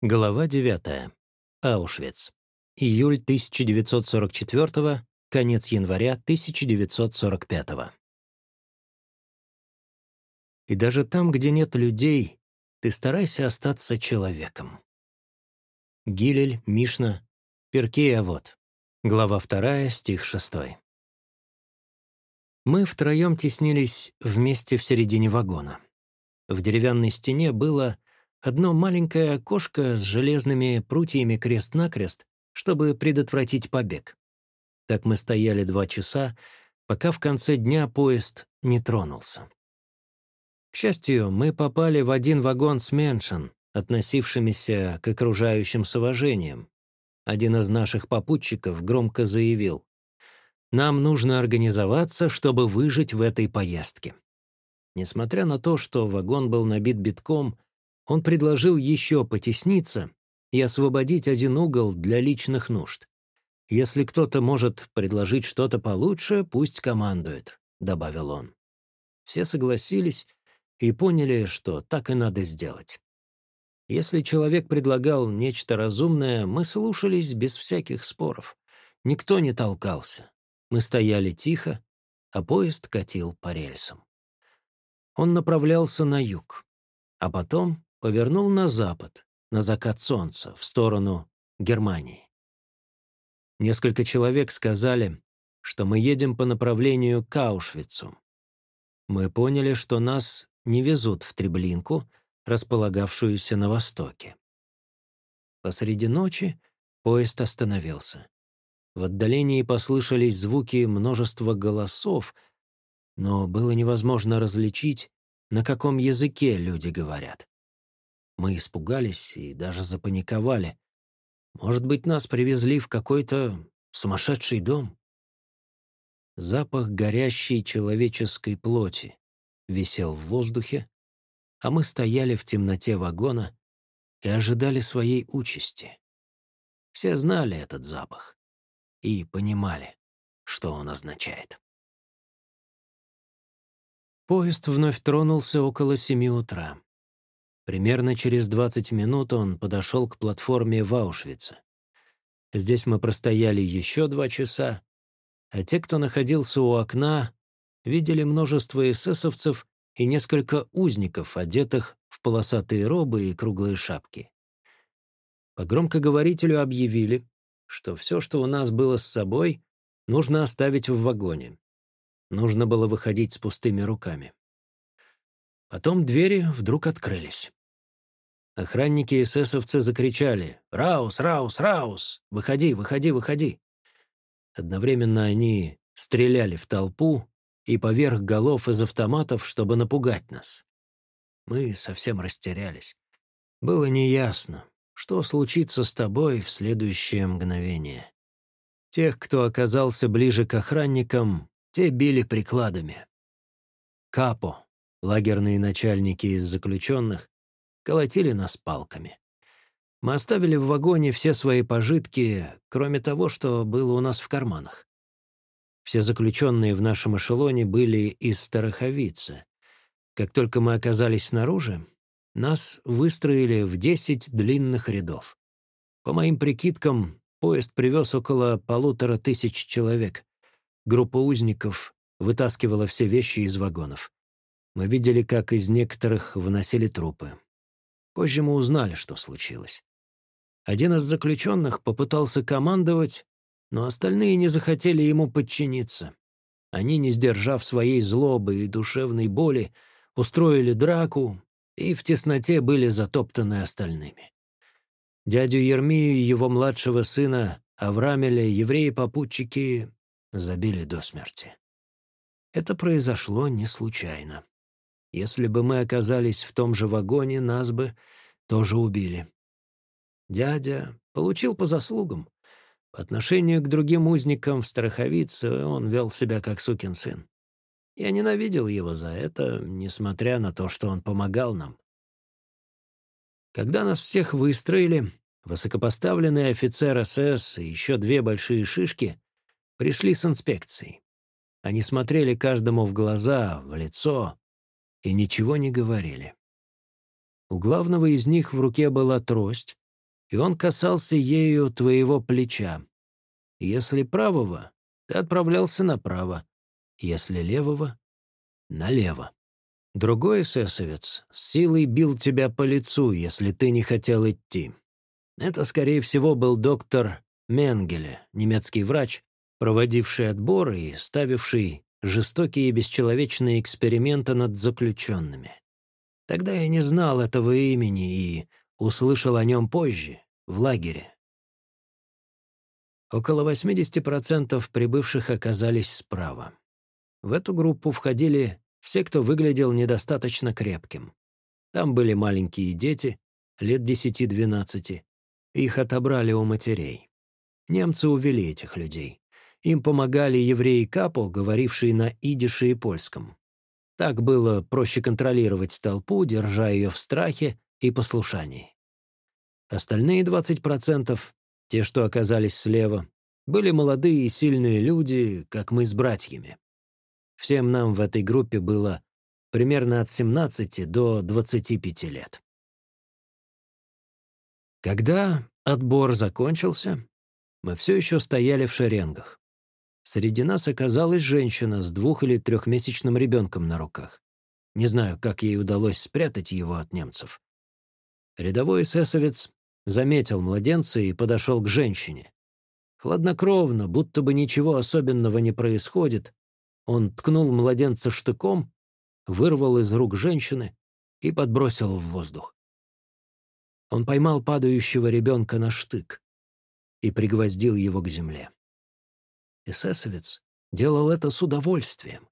Глава 9. Аушвиц. Июль 1944 конец января 1945 И даже там, где нет людей, ты старайся остаться человеком. Гилель, Мишна, Перкея вот. Глава 2, стих 6. Мы втроем теснились вместе в середине вагона. В деревянной стене было одно маленькое окошко с железными прутьями крест-накрест, чтобы предотвратить побег. Так мы стояли два часа, пока в конце дня поезд не тронулся. К счастью, мы попали в один вагон с Меншин, относившимися к окружающим с уважением. Один из наших попутчиков громко заявил, «Нам нужно организоваться, чтобы выжить в этой поездке». Несмотря на то, что вагон был набит битком, он предложил еще потесниться и освободить один угол для личных нужд. «Если кто-то может предложить что-то получше, пусть командует», — добавил он. Все согласились и поняли, что так и надо сделать. Если человек предлагал нечто разумное, мы слушались без всяких споров. Никто не толкался. Мы стояли тихо, а поезд катил по рельсам. Он направлялся на юг, а потом повернул на запад, на закат солнца, в сторону Германии. Несколько человек сказали, что мы едем по направлению к Аушвицу. Мы поняли, что нас не везут в Треблинку, располагавшуюся на востоке. Посреди ночи поезд остановился. В отдалении послышались звуки множества голосов, но было невозможно различить, на каком языке люди говорят. Мы испугались и даже запаниковали. Может быть, нас привезли в какой-то сумасшедший дом? Запах горящей человеческой плоти висел в воздухе, а мы стояли в темноте вагона и ожидали своей участи. Все знали этот запах и понимали, что он означает. Поезд вновь тронулся около семи утра. Примерно через 20 минут он подошел к платформе в Аушвице. Здесь мы простояли еще два часа, а те, кто находился у окна, видели множество эсэсовцев и несколько узников, одетых в полосатые робы и круглые шапки. По громкоговорителю объявили, что все, что у нас было с собой, нужно оставить в вагоне. Нужно было выходить с пустыми руками. Потом двери вдруг открылись. Охранники и эсэсовцы закричали «Раус, Раус, Раус! Выходи, выходи, выходи!» Одновременно они стреляли в толпу и поверх голов из автоматов, чтобы напугать нас. Мы совсем растерялись. Было неясно, что случится с тобой в следующее мгновение. Тех, кто оказался ближе к охранникам, те били прикладами. Капо, лагерные начальники из заключенных, колотили нас палками. Мы оставили в вагоне все свои пожитки, кроме того, что было у нас в карманах. Все заключенные в нашем эшелоне были из Староховицы. Как только мы оказались снаружи, нас выстроили в десять длинных рядов. По моим прикидкам, поезд привез около полутора тысяч человек. Группа узников вытаскивала все вещи из вагонов. Мы видели, как из некоторых выносили трупы. Позже мы узнали, что случилось. Один из заключенных попытался командовать, но остальные не захотели ему подчиниться. Они, не сдержав своей злобы и душевной боли, устроили драку и в тесноте были затоптаны остальными. Дядю Ермию и его младшего сына Аврамеля евреи-попутчики забили до смерти. Это произошло не случайно. Если бы мы оказались в том же вагоне, нас бы тоже убили. Дядя получил по заслугам. По отношению к другим узникам в Страховице он вел себя как сукин сын. Я ненавидел его за это, несмотря на то, что он помогал нам. Когда нас всех выстроили, высокопоставленный офицер СС и еще две большие шишки пришли с инспекцией. Они смотрели каждому в глаза, в лицо, и ничего не говорили. У главного из них в руке была трость, и он касался ею твоего плеча. Если правого, ты отправлялся направо, если левого — налево. Другой эсэсовец с силой бил тебя по лицу, если ты не хотел идти. Это, скорее всего, был доктор Менгеле, немецкий врач, проводивший отбор и ставивший жестокие и бесчеловечные эксперименты над заключенными. Тогда я не знал этого имени и услышал о нем позже, в лагере. Около 80% прибывших оказались справа. В эту группу входили все, кто выглядел недостаточно крепким. Там были маленькие дети, лет 10-12. Их отобрали у матерей. Немцы увели этих людей. Им помогали евреи Капо, говорившие на идише и польском. Так было проще контролировать толпу, держа ее в страхе и послушании. Остальные 20%, те, что оказались слева, были молодые и сильные люди, как мы с братьями. Всем нам в этой группе было примерно от 17 до 25 лет. Когда отбор закончился, мы все еще стояли в шеренгах. Среди нас оказалась женщина с двух- или трехмесячным ребенком на руках. Не знаю, как ей удалось спрятать его от немцев. Рядовой эсэсовец заметил младенца и подошел к женщине. Хладнокровно, будто бы ничего особенного не происходит, он ткнул младенца штыком, вырвал из рук женщины и подбросил в воздух. Он поймал падающего ребенка на штык и пригвоздил его к земле. Эсэсовец делал это с удовольствием.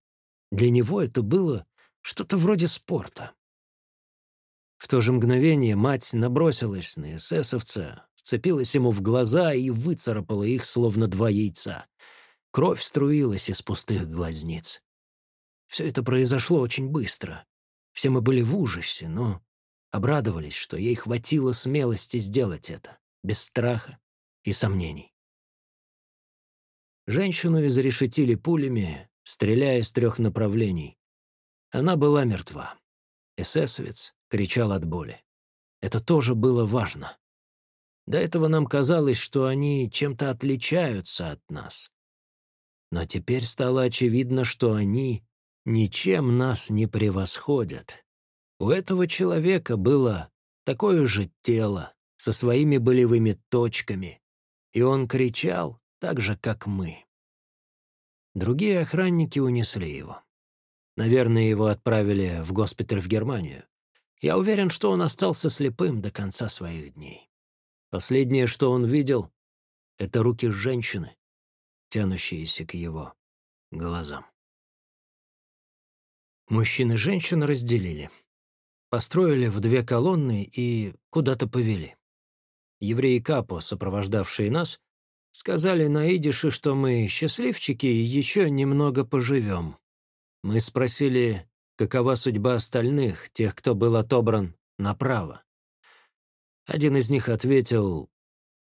Для него это было что-то вроде спорта. В то же мгновение мать набросилась на эсэсовца, вцепилась ему в глаза и выцарапала их, словно два яйца. Кровь струилась из пустых глазниц. Все это произошло очень быстро. Все мы были в ужасе, но обрадовались, что ей хватило смелости сделать это, без страха и сомнений. Женщину изрешетили пулями, стреляя с трех направлений. Она была мертва. Эсэсовец кричал от боли. Это тоже было важно. До этого нам казалось, что они чем-то отличаются от нас. Но теперь стало очевидно, что они ничем нас не превосходят. У этого человека было такое же тело, со своими болевыми точками, и он кричал так же, как мы. Другие охранники унесли его. Наверное, его отправили в госпиталь в Германию. Я уверен, что он остался слепым до конца своих дней. Последнее, что он видел, — это руки женщины, тянущиеся к его глазам. Мужчин и женщин разделили. Построили в две колонны и куда-то повели. Евреи Капо, сопровождавшие нас, сказали на идише, что мы счастливчики и еще немного поживем. Мы спросили, какова судьба остальных, тех, кто был отобран направо. Один из них ответил,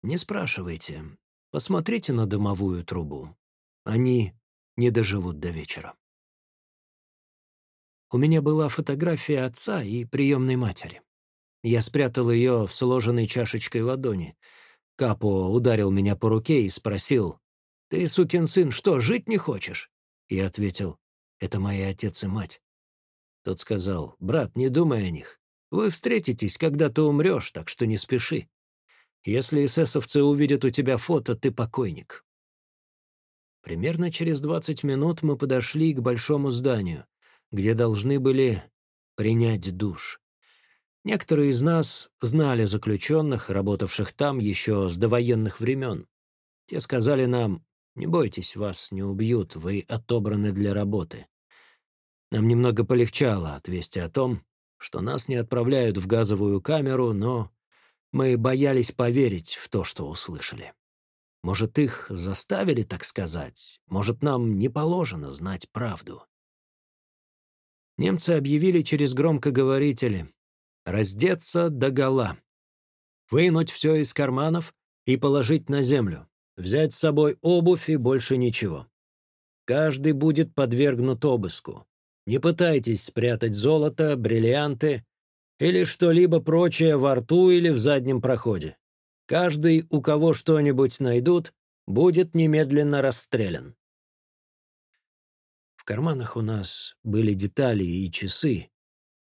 «Не спрашивайте, Посмотрите на дымовую трубу. Они не доживут до вечера. У меня была фотография отца и приемной матери. Я спрятал ее в сложенной чашечкой ладони. Капо ударил меня по руке и спросил, «Ты, сукин сын, что, жить не хочешь?» Я ответил, «Это мои отец и мать». Тот сказал, «Брат, не думай о них. Вы встретитесь, когда ты умрешь, так что не спеши. Если эсэсовцы увидят у тебя фото, ты покойник. Примерно через 20 минут мы подошли к большому зданию, где должны были принять душ. Некоторые из нас знали заключенных, работавших там еще с довоенных времен. Те сказали нам, «Не бойтесь, вас не убьют, вы отобраны для работы». Нам немного полегчало от вести о том, что нас не отправляют в газовую камеру, но мы боялись поверить в то, что услышали. Может, их заставили так сказать, может, нам не положено знать правду. Немцы объявили через громкоговорители «раздеться догола», вынуть все из карманов и положить на землю, взять с собой обувь и больше ничего. Каждый будет подвергнут обыску. Не пытайтесь спрятать золото, бриллианты или что-либо прочее во рту или в заднем проходе. Каждый, у кого что-нибудь найдут, будет немедленно расстрелян. В карманах у нас были детали и часы,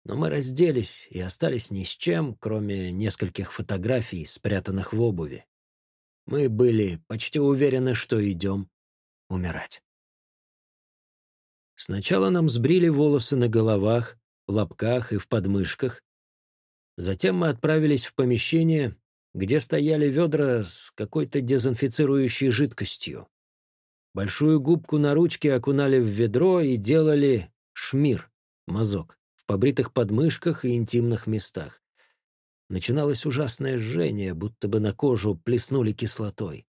но мы разделись и остались ни с чем, кроме нескольких фотографий, спрятанных в обуви. Мы были почти уверены, что идем умирать. Сначала нам сбрили волосы на головах, лобках и в подмышках. Затем мы отправились в помещение, где стояли ведра с какой-то дезинфицирующей жидкостью. Большую губку на ручке окунали в ведро и делали шмир, мазок, побритых подмышках и интимных местах. Начиналось ужасное жжение, будто бы на кожу плеснули кислотой.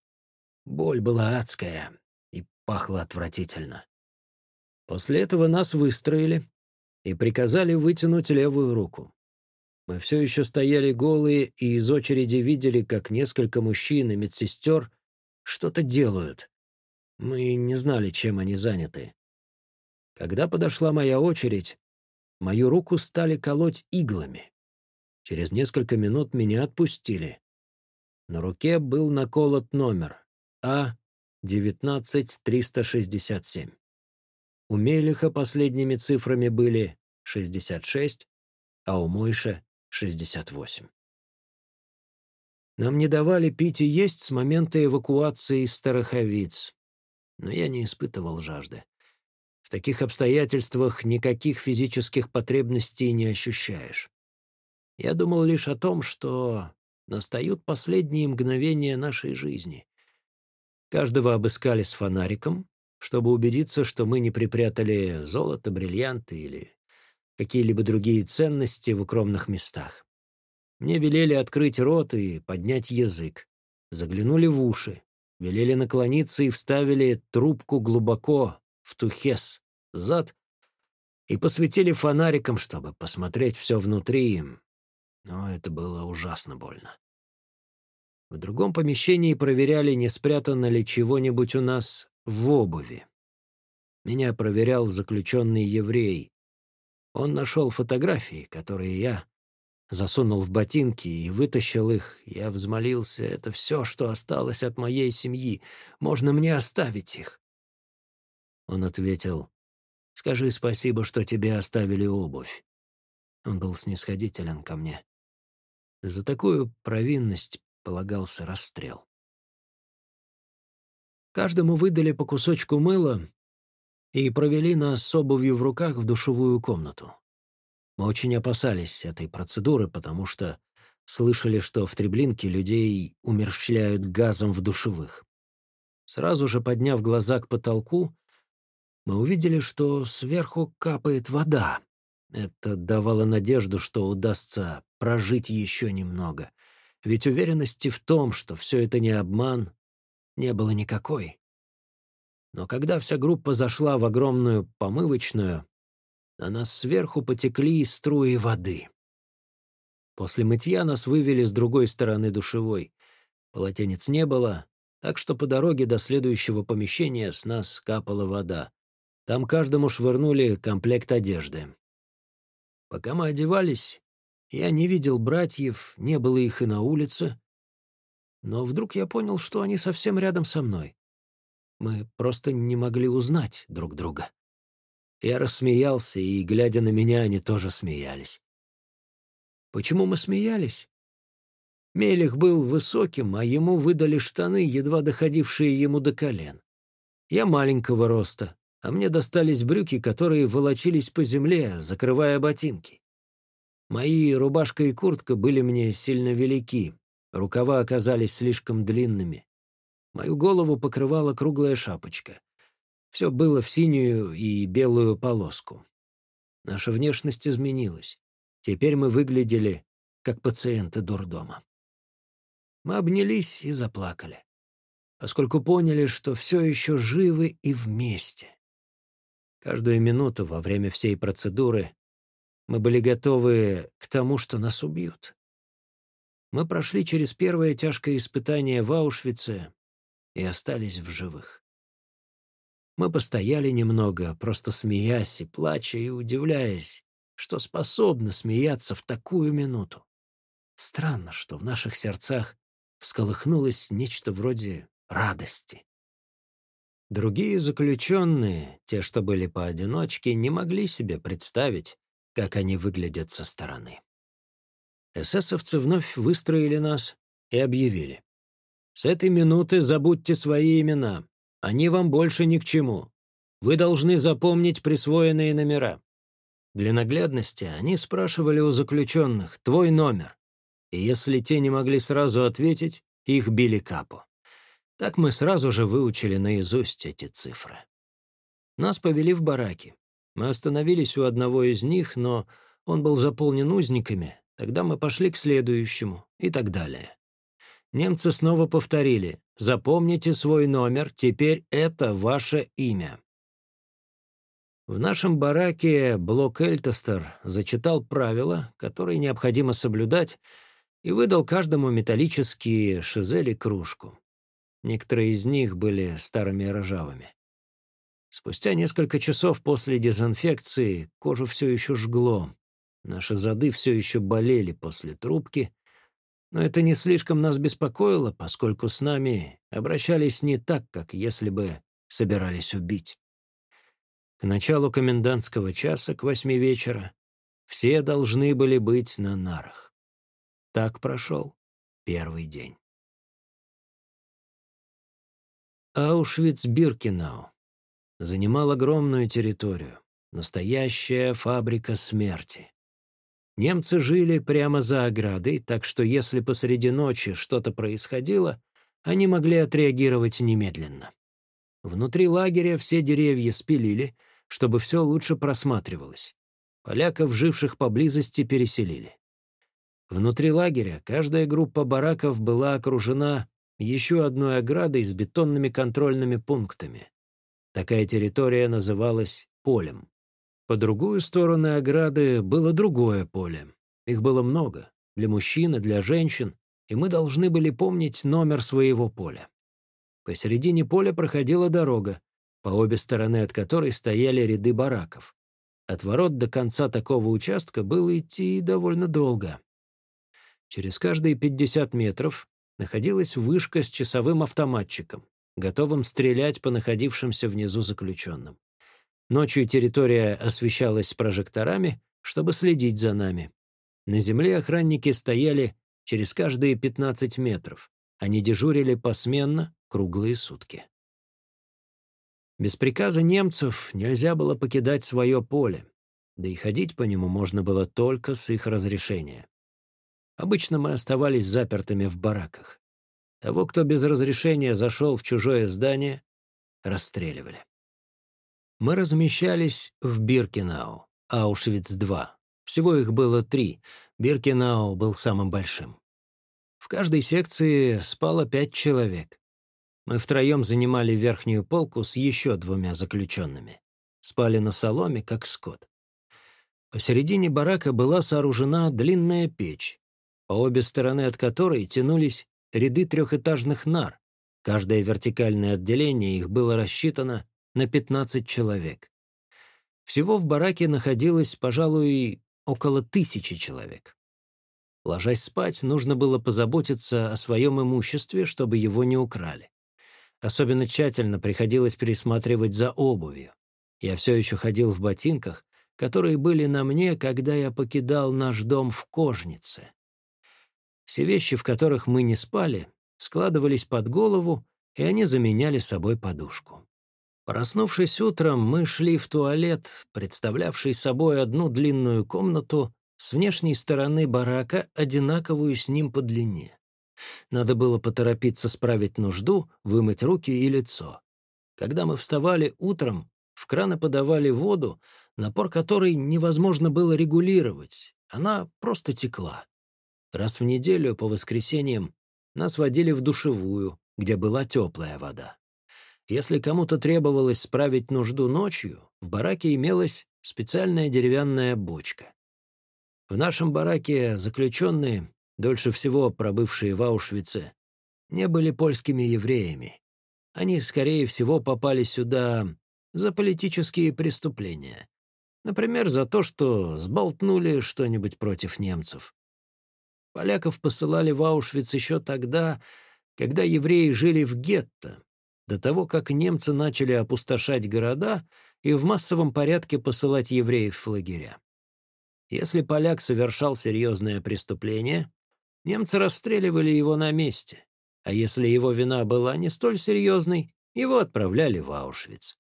Боль была адская и пахла отвратительно. После этого нас выстроили и приказали вытянуть левую руку. Мы все еще стояли голые и из очереди видели, как несколько мужчин и медсестер что-то делают. Мы не знали, чем они заняты. Когда подошла моя очередь, мою руку стали колоть иглами. Через несколько минут меня отпустили. На руке был наколот номер А-19367. У Мелиха последними цифрами были 66, а у Мойша — 68. Нам не давали пить и есть с момента эвакуации из Староховиц но я не испытывал жажды. В таких обстоятельствах никаких физических потребностей не ощущаешь. Я думал лишь о том, что настают последние мгновения нашей жизни. Каждого обыскали с фонариком, чтобы убедиться, что мы не припрятали золото, бриллианты или какие-либо другие ценности в укромных местах. Мне велели открыть рот и поднять язык. Заглянули в уши велели наклониться и вставили трубку глубоко в тухес, зад, и посветили фонариком, чтобы посмотреть все внутри им. Но это было ужасно больно. В другом помещении проверяли, не спрятано ли чего-нибудь у нас в обуви. Меня проверял заключенный еврей. Он нашел фотографии, которые я засунул в ботинки и вытащил их. Я взмолился, это все, что осталось от моей семьи. Можно мне оставить их? Он ответил, скажи спасибо, что тебе оставили обувь. Он был снисходителен ко мне. За такую провинность полагался расстрел. Каждому выдали по кусочку мыла и провели нас с обувью в руках в душевую комнату. Мы очень опасались этой процедуры, потому что слышали, что в Треблинке людей умерщвляют газом в душевых. Сразу же подняв глаза к потолку, мы увидели, что сверху капает вода. Это давало надежду, что удастся прожить еще немного. Ведь уверенности в том, что все это не обман, не было никакой. Но когда вся группа зашла в огромную помывочную, на нас сверху потекли струи воды. После мытья нас вывели с другой стороны душевой. Полотенец не было, так что по дороге до следующего помещения с нас капала вода. Там каждому швырнули комплект одежды. Пока мы одевались, я не видел братьев, не было их и на улице. Но вдруг я понял, что они совсем рядом со мной. Мы просто не могли узнать друг друга. Я рассмеялся, и, глядя на меня, они тоже смеялись. Почему мы смеялись? Мелих был высоким, а ему выдали штаны, едва доходившие ему до колен. Я маленького роста, а мне достались брюки, которые волочились по земле, закрывая ботинки. Мои рубашка и куртка были мне сильно велики, рукава оказались слишком длинными. Мою голову покрывала круглая шапочка. Все было в синюю и белую полоску. Наша внешность изменилась. Теперь мы выглядели как пациенты дурдома. Мы обнялись и заплакали, поскольку поняли, что все еще живы и вместе. Каждую минуту во время всей процедуры мы были готовы к тому, что нас убьют. Мы прошли через первое тяжкое испытание в Аушвице и остались в живых. Мы постояли немного, просто смеясь и плача и удивляясь, что способны смеяться в такую минуту. Странно, что в наших сердцах всколыхнулось нечто вроде радости. Другие заключенные, те, что были поодиночке, не могли себе представить, как они выглядят со стороны. Эсэсовцы вновь выстроили нас и объявили. «С этой минуты забудьте свои имена. Они вам больше ни к чему. Вы должны запомнить присвоенные номера». Для наглядности они спрашивали у заключенных «твой номер», и если те не могли сразу ответить, их били капу. Так мы сразу же выучили наизусть эти цифры. Нас повели в бараки. Мы остановились у одного из них, но он был заполнен узниками, тогда мы пошли к следующему и так далее. Немцы снова повторили «Запомните свой номер, теперь это ваше имя». В нашем бараке Блок Эльтестер зачитал правила, которые необходимо соблюдать, и выдал каждому металлические шизели кружку. Некоторые из них были старыми и ржавыми. Спустя несколько часов после дезинфекции кожу все еще жгло. Наши зады все еще болели после трубки, но это не слишком нас беспокоило, поскольку с нами обращались не так, как если бы собирались убить. К началу комендантского часа, к восьми вечера, все должны были быть на нарах. Так прошел первый день. Аушвиц-Биркенау занимал огромную территорию. Настоящая фабрика смерти. Немцы жили прямо за оградой, так что если посреди ночи что-то происходило, они могли отреагировать немедленно. Внутри лагеря все деревья спилили, чтобы все лучше просматривалось. Поляков, живших поблизости, переселили. Внутри лагеря каждая группа бараков была окружена еще одной оградой с бетонными контрольными пунктами. Такая территория называлась полем. По другую сторону ограды было другое поле. Их было много, для мужчин и для женщин, и мы должны были помнить номер своего поля. Посередине поля проходила дорога, по обе стороны от которой стояли ряды бараков. От ворот до конца такого участка было идти довольно долго. Через каждые 50 метров находилась вышка с часовым автоматчиком, готовым стрелять по находившимся внизу заключенным. Ночью территория освещалась прожекторами, чтобы следить за нами. На земле охранники стояли через каждые 15 метров. Они дежурили посменно, круглые сутки. Без приказа немцев нельзя было покидать свое поле, да и ходить по нему можно было только с их разрешения. Обычно мы оставались запертыми в бараках. Того, кто без разрешения зашел в чужое здание, расстреливали. Мы размещались в Биркенау, Аушвиц-2. Всего их было три. Биркенау был самым большим. В каждой секции спало пять человек. Мы втроем занимали верхнюю полку с еще двумя заключенными. Спали на соломе, как скот. Посередине барака была сооружена длинная печь, по обе стороны от которой тянулись ряды трехэтажных нар. Каждое вертикальное отделение их было рассчитано на 15 человек. Всего в бараке находилось, пожалуй, около тысячи человек. Ложась спать, нужно было позаботиться о своем имуществе, чтобы его не украли. Особенно тщательно приходилось пересматривать за обувью. Я все еще ходил в ботинках, которые были на мне, когда я покидал наш дом в Кожнице. Все вещи, в которых мы не спали, складывались под голову, и они заменяли собой подушку. Проснувшись утром, мы шли в туалет, представлявший собой одну длинную комнату с внешней стороны барака, одинаковую с ним по длине. Надо было поторопиться справить нужду, вымыть руки и лицо. Когда мы вставали утром, в краны подавали воду, напор которой невозможно было регулировать, она просто текла. Раз в неделю по воскресеньям нас водили в душевую, где была теплая вода. Если кому-то требовалось справить нужду ночью, в бараке имелась специальная деревянная бочка. В нашем бараке заключенные, дольше всего пробывшие в Аушвице, не были польскими евреями. Они, скорее всего, попали сюда за политические преступления. Например, за то, что сболтнули что-нибудь против немцев. Поляков посылали в Аушвиц еще тогда, когда евреи жили в гетто, до того, как немцы начали опустошать города и в массовом порядке посылать евреев в лагеря. Если поляк совершал серьезное преступление, немцы расстреливали его на месте, а если его вина была не столь серьезной, его отправляли в Аушвиц.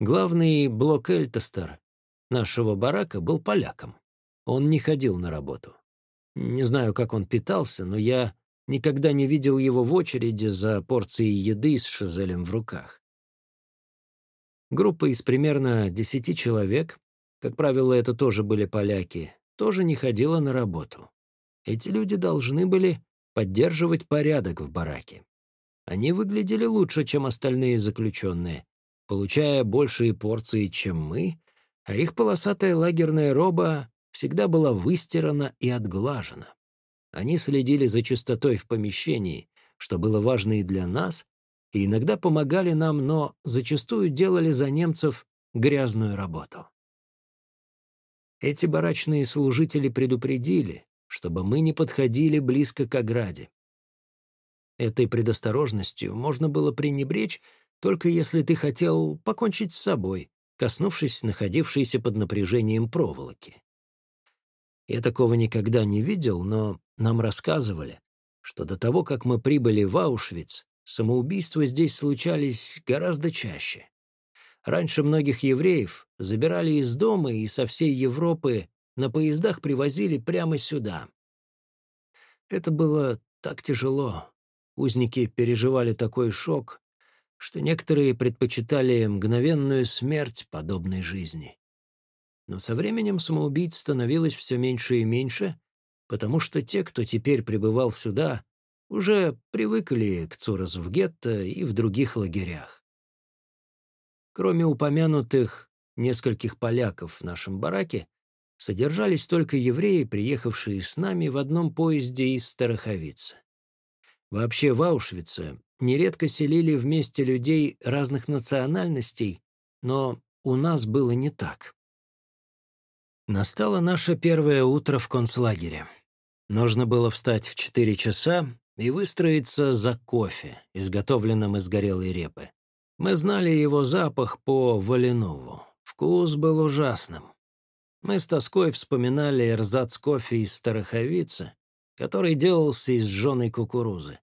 Главный блок Эльтестер нашего барака был поляком. Он не ходил на работу. Не знаю, как он питался, но я никогда не видел его в очереди за порцией еды с шазелем в руках. Группа из примерно десяти человек, как правило, это тоже были поляки, тоже не ходила на работу. Эти люди должны были поддерживать порядок в бараке. Они выглядели лучше, чем остальные заключенные, получая большие порции, чем мы, а их полосатая лагерная роба всегда была выстирана и отглажена. Они следили за чистотой в помещении, что было важно и для нас, и иногда помогали нам, но зачастую делали за немцев грязную работу. Эти барачные служители предупредили, чтобы мы не подходили близко к ограде. Этой предосторожностью можно было пренебречь, только если ты хотел покончить с собой, коснувшись находившейся под напряжением проволоки. Я такого никогда не видел, но нам рассказывали, что до того, как мы прибыли в Аушвиц, самоубийства здесь случались гораздо чаще. Раньше многих евреев забирали из дома и со всей Европы на поездах привозили прямо сюда. Это было так тяжело. Узники переживали такой шок, что некоторые предпочитали мгновенную смерть подобной жизни. Но со временем самоубийц становилось все меньше и меньше, потому что те, кто теперь прибывал сюда, уже привыкли к Цурас в гетто и в других лагерях. Кроме упомянутых нескольких поляков в нашем бараке, содержались только евреи, приехавшие с нами в одном поезде из Староховицы. Вообще в Аушвице нередко селили вместе людей разных национальностей, но у нас было не так. Настало наше первое утро в концлагере. Нужно было встать в четыре часа и выстроиться за кофе, изготовленным из горелой репы. Мы знали его запах по Валенову. Вкус был ужасным. Мы с тоской вспоминали эрзац кофе из Староховицы, который делался из жженой кукурузы.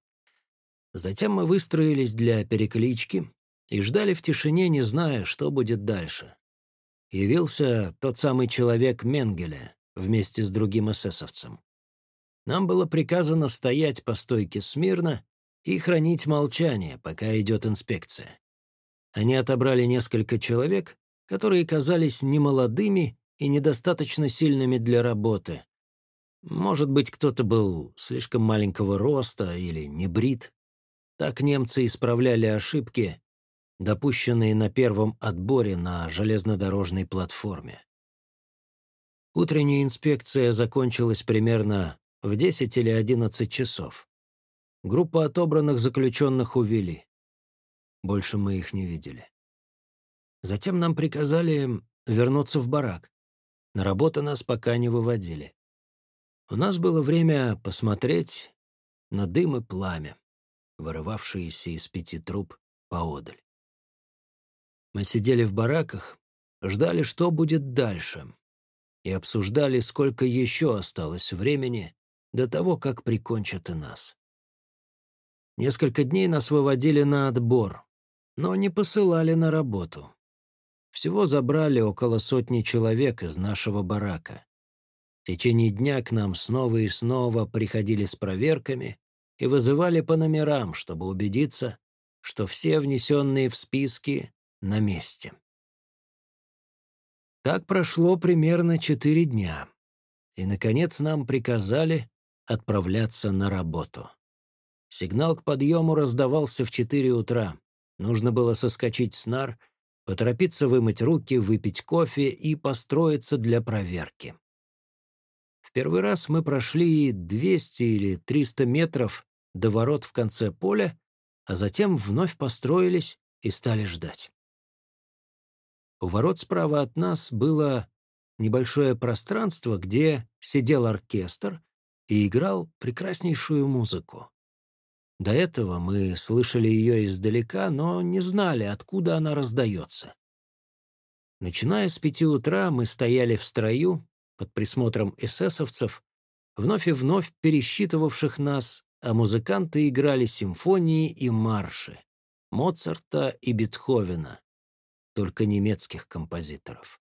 Затем мы выстроились для переклички и ждали в тишине, не зная, что будет дальше. Явился тот самый человек Менгеля вместе с другим эсэсовцем. Нам было приказано стоять по стойке смирно и хранить молчание, пока идет инспекция. Они отобрали несколько человек, которые казались немолодыми и недостаточно сильными для работы. Может быть, кто-то был слишком маленького роста или не брит. Так немцы исправляли ошибки, допущенные на первом отборе на железнодорожной платформе. Утренняя инспекция закончилась примерно в 10 или 11 часов. Группу отобранных заключенных увели. Больше мы их не видели. Затем нам приказали вернуться в барак. На работу нас пока не выводили. У нас было время посмотреть на дым и пламя, вырывавшиеся из пяти труб поодаль. Мы сидели в бараках, ждали, что будет дальше, и обсуждали, сколько еще осталось времени до того, как прикончат и нас. Несколько дней нас выводили на отбор, но не посылали на работу. Всего забрали около сотни человек из нашего барака. В течение дня к нам снова и снова приходили с проверками и вызывали по номерам, чтобы убедиться, что все внесенные в списки на месте. Так прошло примерно четыре дня, и, наконец, нам приказали отправляться на работу. Сигнал к подъему раздавался в четыре утра. Нужно было соскочить с нар, поторопиться вымыть руки, выпить кофе и построиться для проверки. В первый раз мы прошли 200 или 300 метров до ворот в конце поля, а затем вновь построились и стали ждать. У ворот справа от нас было небольшое пространство, где сидел оркестр и играл прекраснейшую музыку. До этого мы слышали ее издалека, но не знали, откуда она раздается. Начиная с пяти утра мы стояли в строю под присмотром эсэсовцев, вновь и вновь пересчитывавших нас, а музыканты играли симфонии и марши Моцарта и Бетховена, только немецких композиторов.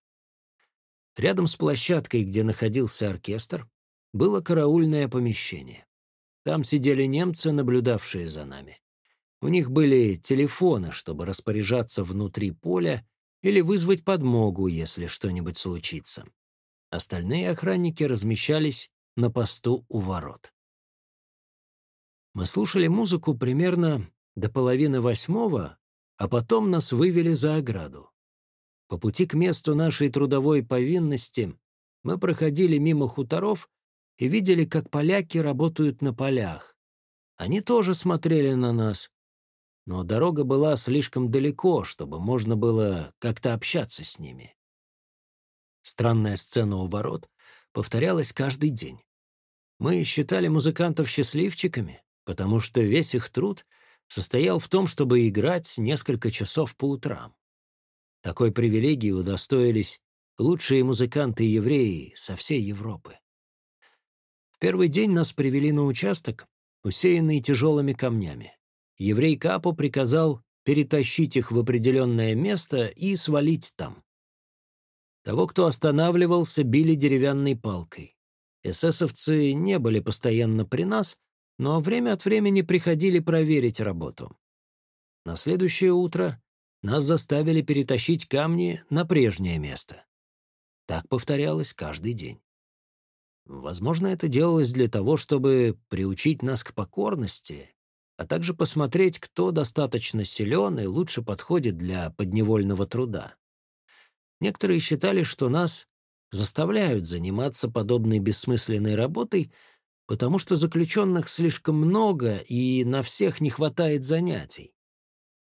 Рядом с площадкой, где находился оркестр, было караульное помещение. Там сидели немцы, наблюдавшие за нами. У них были телефоны, чтобы распоряжаться внутри поля или вызвать подмогу, если что-нибудь случится. Остальные охранники размещались на посту у ворот. Мы слушали музыку примерно до половины восьмого, а потом нас вывели за ограду. По пути к месту нашей трудовой повинности мы проходили мимо хуторов и видели, как поляки работают на полях. Они тоже смотрели на нас, но дорога была слишком далеко, чтобы можно было как-то общаться с ними. Странная сцена у ворот повторялась каждый день. Мы считали музыкантов счастливчиками, потому что весь их труд состоял в том, чтобы играть несколько часов по утрам. Такой привилегии удостоились лучшие музыканты-евреи со всей Европы первый день нас привели на участок, усеянный тяжелыми камнями. Еврей Капо приказал перетащить их в определенное место и свалить там. Того, кто останавливался, били деревянной палкой. Эсэсовцы не были постоянно при нас, но время от времени приходили проверить работу. На следующее утро нас заставили перетащить камни на прежнее место. Так повторялось каждый день. Возможно, это делалось для того, чтобы приучить нас к покорности, а также посмотреть, кто достаточно силен и лучше подходит для подневольного труда. Некоторые считали, что нас заставляют заниматься подобной бессмысленной работой, потому что заключенных слишком много и на всех не хватает занятий.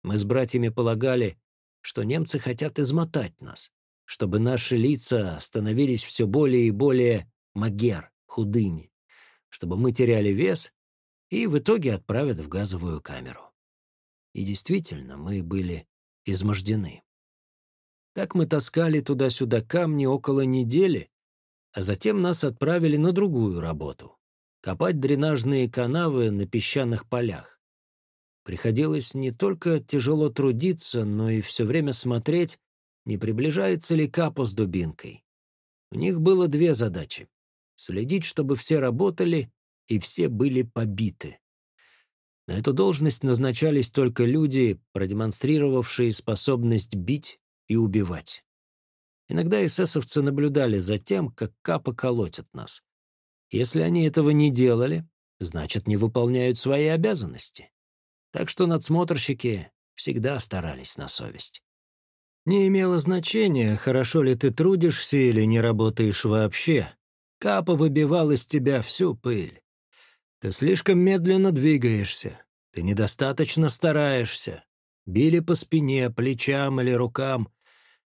Мы с братьями полагали, что немцы хотят измотать нас, чтобы наши лица становились все более и более магер, худыми, чтобы мы теряли вес и в итоге отправят в газовую камеру. И действительно, мы были измождены. Так мы таскали туда-сюда камни около недели, а затем нас отправили на другую работу — копать дренажные канавы на песчаных полях. Приходилось не только тяжело трудиться, но и все время смотреть, не приближается ли капо с дубинкой. У них было две задачи следить, чтобы все работали и все были побиты. На эту должность назначались только люди, продемонстрировавшие способность бить и убивать. Иногда эсэсовцы наблюдали за тем, как капа колотят нас. Если они этого не делали, значит, не выполняют свои обязанности. Так что надсмотрщики всегда старались на совесть. Не имело значения, хорошо ли ты трудишься или не работаешь вообще. Капа выбивал из тебя всю пыль. Ты слишком медленно двигаешься, ты недостаточно стараешься. Били по спине, плечам или рукам.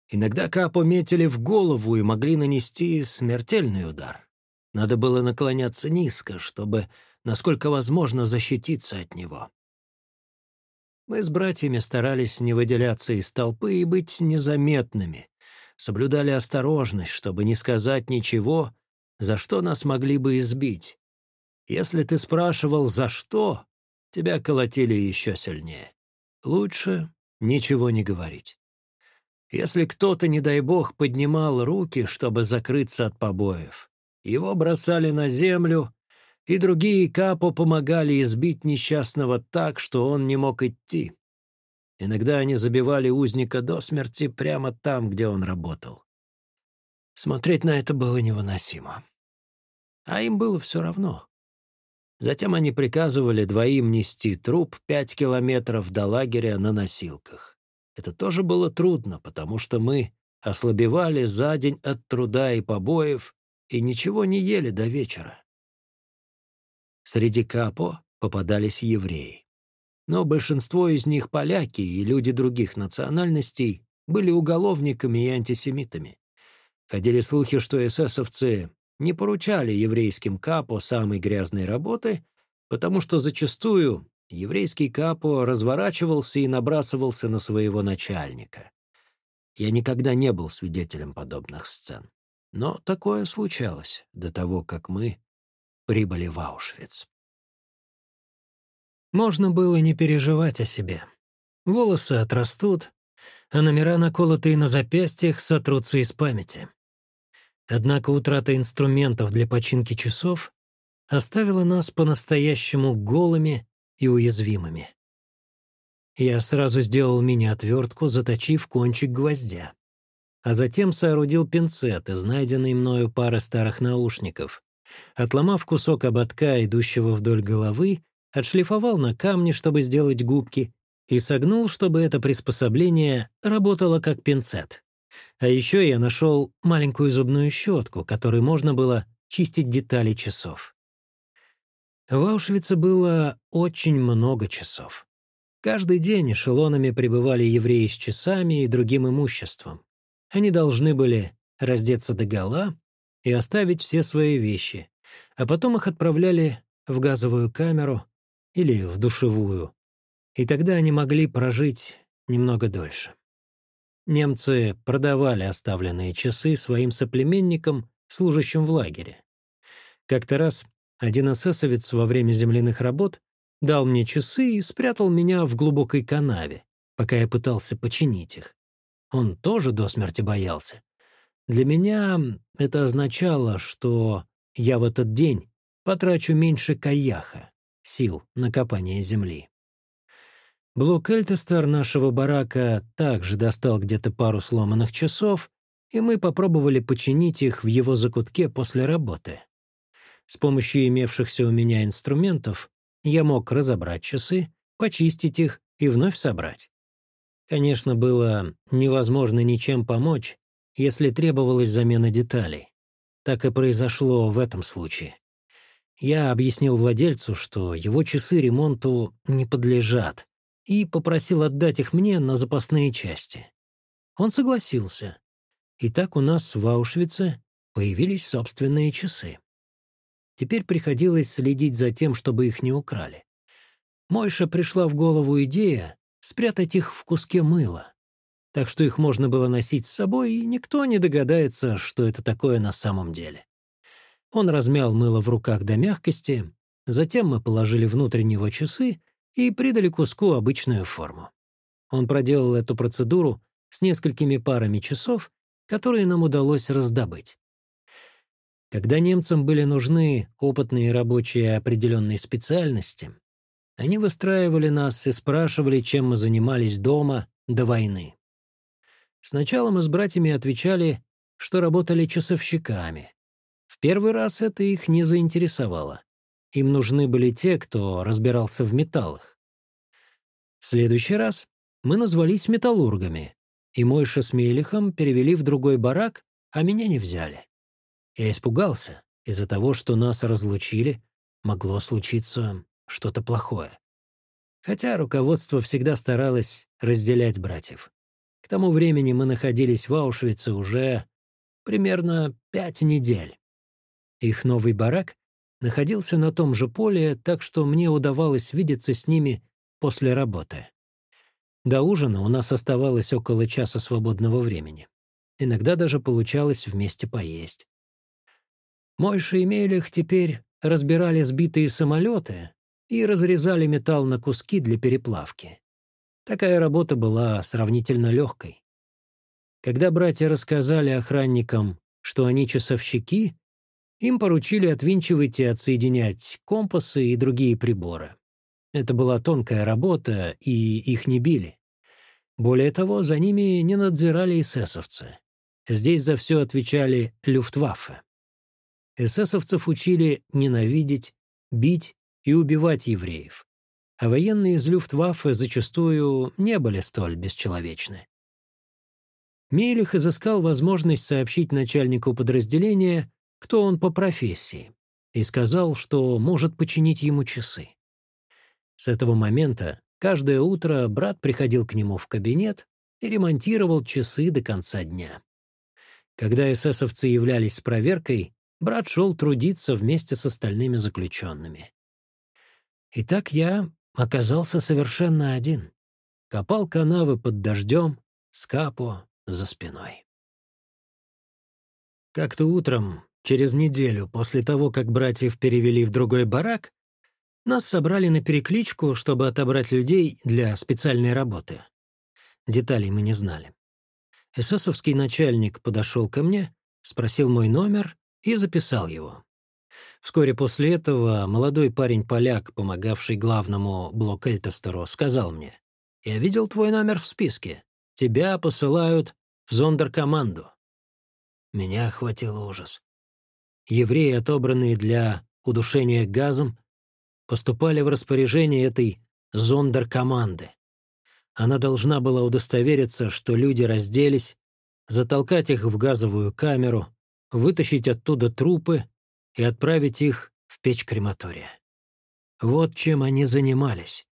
Иногда капу метили в голову и могли нанести смертельный удар. Надо было наклоняться низко, чтобы, насколько возможно, защититься от него. Мы с братьями старались не выделяться из толпы и быть незаметными, соблюдали осторожность, чтобы не сказать ничего, за что нас могли бы избить. Если ты спрашивал «за что?», тебя колотили еще сильнее. Лучше ничего не говорить. Если кто-то, не дай бог, поднимал руки, чтобы закрыться от побоев, его бросали на землю, и другие капо помогали избить несчастного так, что он не мог идти. Иногда они забивали узника до смерти прямо там, где он работал. Смотреть на это было невыносимо. А им было все равно. Затем они приказывали двоим нести труп пять километров до лагеря на носилках. Это тоже было трудно, потому что мы ослабевали за день от труда и побоев и ничего не ели до вечера. Среди капо попадались евреи. Но большинство из них поляки и люди других национальностей были уголовниками и антисемитами. Ходили слухи, что эсэсовцы не поручали еврейским капо самой грязной работы, потому что зачастую еврейский капо разворачивался и набрасывался на своего начальника. Я никогда не был свидетелем подобных сцен. Но такое случалось до того, как мы прибыли в Аушвиц. Можно было не переживать о себе. Волосы отрастут, а номера, наколотые на запястьях, сотрутся из памяти. Однако утрата инструментов для починки часов оставила нас по-настоящему голыми и уязвимыми. Я сразу сделал мини-отвертку, заточив кончик гвоздя. А затем соорудил пинцет из найденной мною пары старых наушников. Отломав кусок ободка, идущего вдоль головы, отшлифовал на камне, чтобы сделать губки, и согнул, чтобы это приспособление работало как пинцет. А еще я нашел маленькую зубную щетку, которой можно было чистить детали часов. В Аушвице было очень много часов. Каждый день эшелонами прибывали евреи с часами и другим имуществом. Они должны были раздеться догола и оставить все свои вещи, а потом их отправляли в газовую камеру или в душевую, и тогда они могли прожить немного дольше. Немцы продавали оставленные часы своим соплеменникам, служащим в лагере. Как-то раз один эсэсовец во время земляных работ дал мне часы и спрятал меня в глубокой канаве, пока я пытался починить их. Он тоже до смерти боялся. Для меня это означало, что я в этот день потрачу меньше каяха, сил на копание земли. Блок Эльтестер нашего барака также достал где-то пару сломанных часов, и мы попробовали починить их в его закутке после работы. С помощью имевшихся у меня инструментов я мог разобрать часы, почистить их и вновь собрать. Конечно, было невозможно ничем помочь, если требовалась замена деталей. Так и произошло в этом случае. Я объяснил владельцу, что его часы ремонту не подлежат, и попросил отдать их мне на запасные части. Он согласился. И так у нас в Аушвице появились собственные часы. Теперь приходилось следить за тем, чтобы их не украли. Мойша пришла в голову идея спрятать их в куске мыла, так что их можно было носить с собой, и никто не догадается, что это такое на самом деле. Он размял мыло в руках до мягкости, затем мы положили внутрь него часы и придали куску обычную форму. Он проделал эту процедуру с несколькими парами часов, которые нам удалось раздобыть. Когда немцам были нужны опытные рабочие определенной специальности, они выстраивали нас и спрашивали, чем мы занимались дома до войны. Сначала мы с братьями отвечали, что работали часовщиками. В первый раз это их не заинтересовало. Им нужны были те, кто разбирался в металлах. В следующий раз мы назвались металлургами, и Мойша с Мелихом перевели в другой барак, а меня не взяли. Я испугался. Из-за того, что нас разлучили, могло случиться что-то плохое. Хотя руководство всегда старалось разделять братьев. К тому времени мы находились в Аушвице уже примерно пять недель. Их новый барак находился на том же поле, так что мне удавалось видеться с ними после работы. До ужина у нас оставалось около часа свободного времени. Иногда даже получалось вместе поесть. Мойша и Мелих теперь разбирали сбитые самолеты и разрезали металл на куски для переплавки. Такая работа была сравнительно легкой. Когда братья рассказали охранникам, что они часовщики, им поручили отвинчивать и отсоединять компасы и другие приборы. Это была тонкая работа, и их не били. Более того, за ними не надзирали эсэсовцы. Здесь за все отвечали люфтваффе. Эсэсовцев учили ненавидеть, бить и убивать евреев. А военные из люфтваффе зачастую не были столь бесчеловечны. Мейлих изыскал возможность сообщить начальнику подразделения, кто он по профессии, и сказал, что может починить ему часы. С этого момента каждое утро брат приходил к нему в кабинет и ремонтировал часы до конца дня. Когда эсэсовцы являлись с проверкой, брат шел трудиться вместе с остальными заключенными. И так я оказался совершенно один. Копал канавы под дождем, с капо за спиной. Как-то утром, через неделю после того, как братьев перевели в другой барак, нас собрали на перекличку, чтобы отобрать людей для специальной работы. Деталей мы не знали. Эсэсовский начальник подошел ко мне, спросил мой номер и записал его. Вскоре после этого молодой парень-поляк, помогавший главному Блокельтестеру, сказал мне, «Я видел твой номер в списке. Тебя посылают в зондеркоманду». Меня охватил ужас. Евреи, отобранные для удушения газом, поступали в распоряжение этой зондеркоманды. Она должна была удостовериться, что люди разделись, затолкать их в газовую камеру, вытащить оттуда трупы и отправить их в печь крематория. Вот чем они занимались.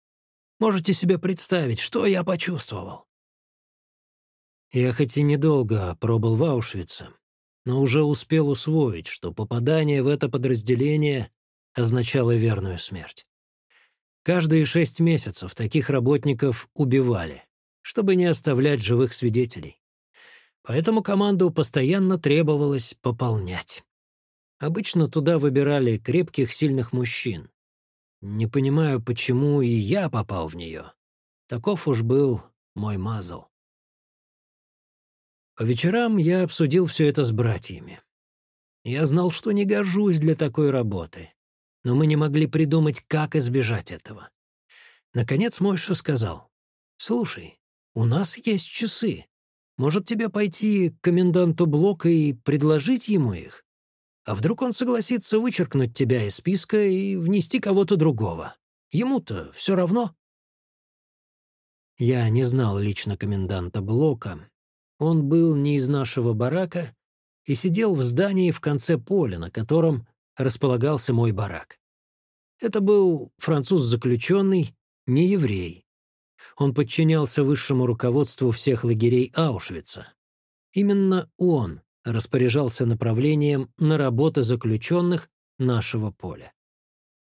Можете себе представить, что я почувствовал? Я хоть и недолго пробыл в Аушвице, но уже успел усвоить, что попадание в это подразделение означало верную смерть. Каждые шесть месяцев таких работников убивали, чтобы не оставлять живых свидетелей. Поэтому команду постоянно требовалось пополнять. Обычно туда выбирали крепких, сильных мужчин. Не понимаю, почему и я попал в нее. Таков уж был мой мазл. По вечерам я обсудил все это с братьями. Я знал, что не гожусь для такой работы, но мы не могли придумать, как избежать этого. Наконец Мойша сказал, «Слушай, у нас есть часы. Может, тебе пойти к коменданту блока и предложить ему их? А вдруг он согласится вычеркнуть тебя из списка и внести кого-то другого? Ему-то все равно». Я не знал лично коменданта блока. Он был не из нашего барака и сидел в здании в конце поля, на котором располагался мой барак. Это был француз-заключенный, не еврей. Он подчинялся высшему руководству всех лагерей Аушвица. Именно он распоряжался направлением на работы заключенных нашего поля.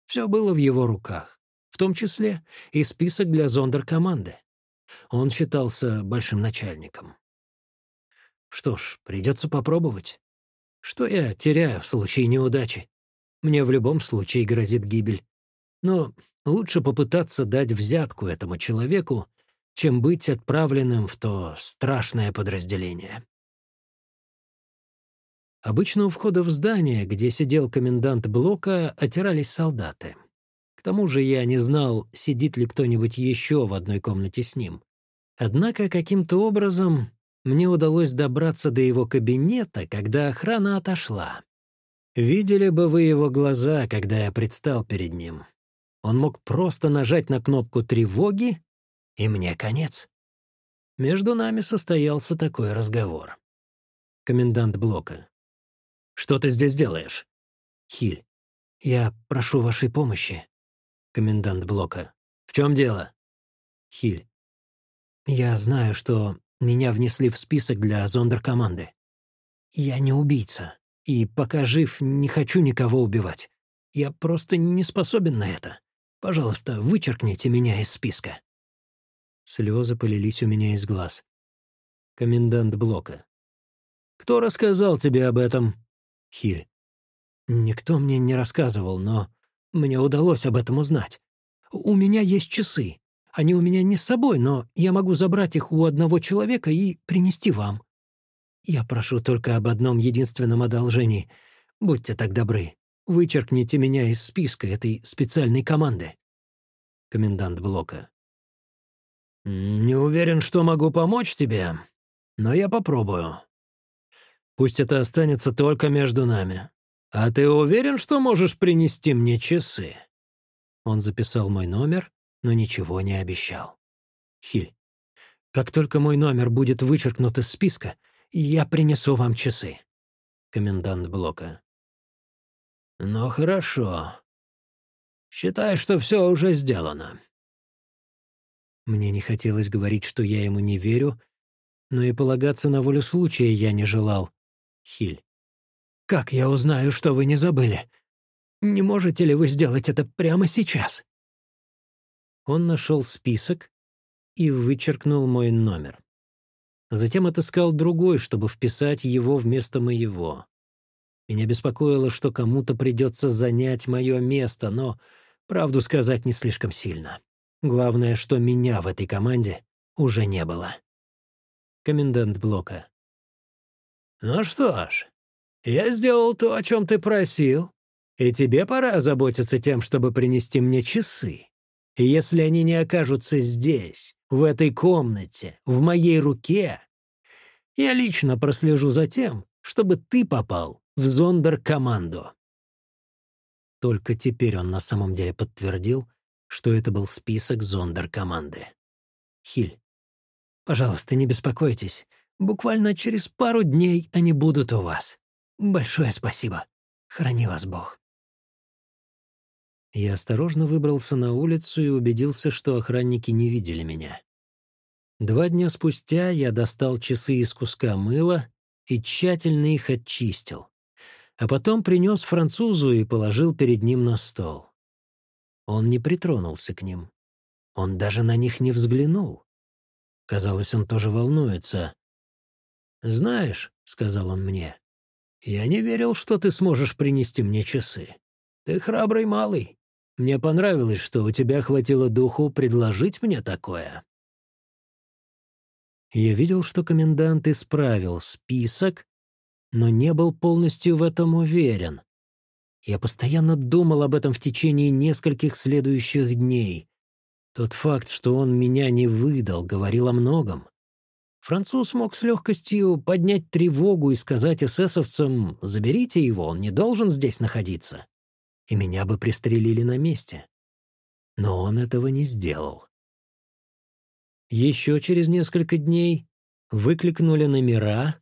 Все было в его руках, в том числе и список для зондеркоманды. Он считался большим начальником. Что ж, придется попробовать. Что я теряю в случае неудачи? Мне в любом случае грозит гибель. Но лучше попытаться дать взятку этому человеку, чем быть отправленным в то страшное подразделение. Обычно у входа в здание, где сидел комендант блока, отирались солдаты. К тому же я не знал, сидит ли кто-нибудь еще в одной комнате с ним. Однако каким-то образом мне удалось добраться до его кабинета, когда охрана отошла. Видели бы вы его глаза, когда я предстал перед ним. Он мог просто нажать на кнопку тревоги, и мне конец. Между нами состоялся такой разговор. Комендант блока. «Что ты здесь делаешь?» Хиль. «Я прошу вашей помощи». Комендант блока. «В чем дело?» Хиль. «Я знаю, что меня внесли в список для зондеркоманды. Я не убийца. И пока жив, не хочу никого убивать. Я просто не способен на это. Пожалуйста, вычеркните меня из списка». Слезы полились у меня из глаз. Комендант блока. «Кто рассказал тебе об этом?» Хиль. «Никто мне не рассказывал, но мне удалось об этом узнать. У меня есть часы. Они у меня не с собой, но я могу забрать их у одного человека и принести вам. Я прошу только об одном единственном одолжении. Будьте так добры, вычеркните меня из списка этой специальной команды. Комендант блока. «Не уверен, что могу помочь тебе, но я попробую. Пусть это останется только между нами. А ты уверен, что можешь принести мне часы?» Он записал мой номер, но ничего не обещал. Хиль. «Как только мой номер будет вычеркнут из списка, я принесу вам часы. Комендант блока. Ну хорошо. Считай, что все уже сделано. Мне не хотелось говорить, что я ему не верю, но и полагаться на волю случая я не желал. Хиль. «Как я узнаю, что вы не забыли? Не можете ли вы сделать это прямо сейчас?» Он нашел список и вычеркнул мой номер. Затем отыскал другой, чтобы вписать его вместо моего. Меня беспокоило, что кому-то придется занять мое место, но, правду сказать, не слишком сильно. Главное, что меня в этой команде уже не было. Комендант блока. «Ну что ж, я сделал то, о чем ты просил, и тебе пора заботиться тем, чтобы принести мне часы. И если они не окажутся здесь, в этой комнате, в моей руке, я лично прослежу за тем, чтобы ты попал в зондер-команду». Только теперь он на самом деле подтвердил, что это был список зондер-команды. Хиль, пожалуйста, не беспокойтесь. Буквально через пару дней они будут у вас. Большое спасибо. Храни вас Бог. Я осторожно выбрался на улицу и убедился, что охранники не видели меня. Два дня спустя я достал часы из куска мыла и тщательно их очистил, а потом принес французу и положил перед ним на стол. Он не притронулся к ним. Он даже на них не взглянул. Казалось, он тоже волнуется. «Знаешь», — сказал он мне, — «я не верил, что ты сможешь принести мне часы. Ты храбрый малый. Мне понравилось, что у тебя хватило духу предложить мне такое». Я видел, что комендант исправил список, но не был полностью в этом уверен. Я постоянно думал об этом в течение нескольких следующих дней. Тот факт, что он меня не выдал, говорил о многом. Француз мог с легкостью поднять тревогу и сказать эсэсовцам «заберите его, он не должен здесь находиться». И меня бы пристрелили на месте. Но он этого не сделал. Еще через несколько дней выкликнули номера,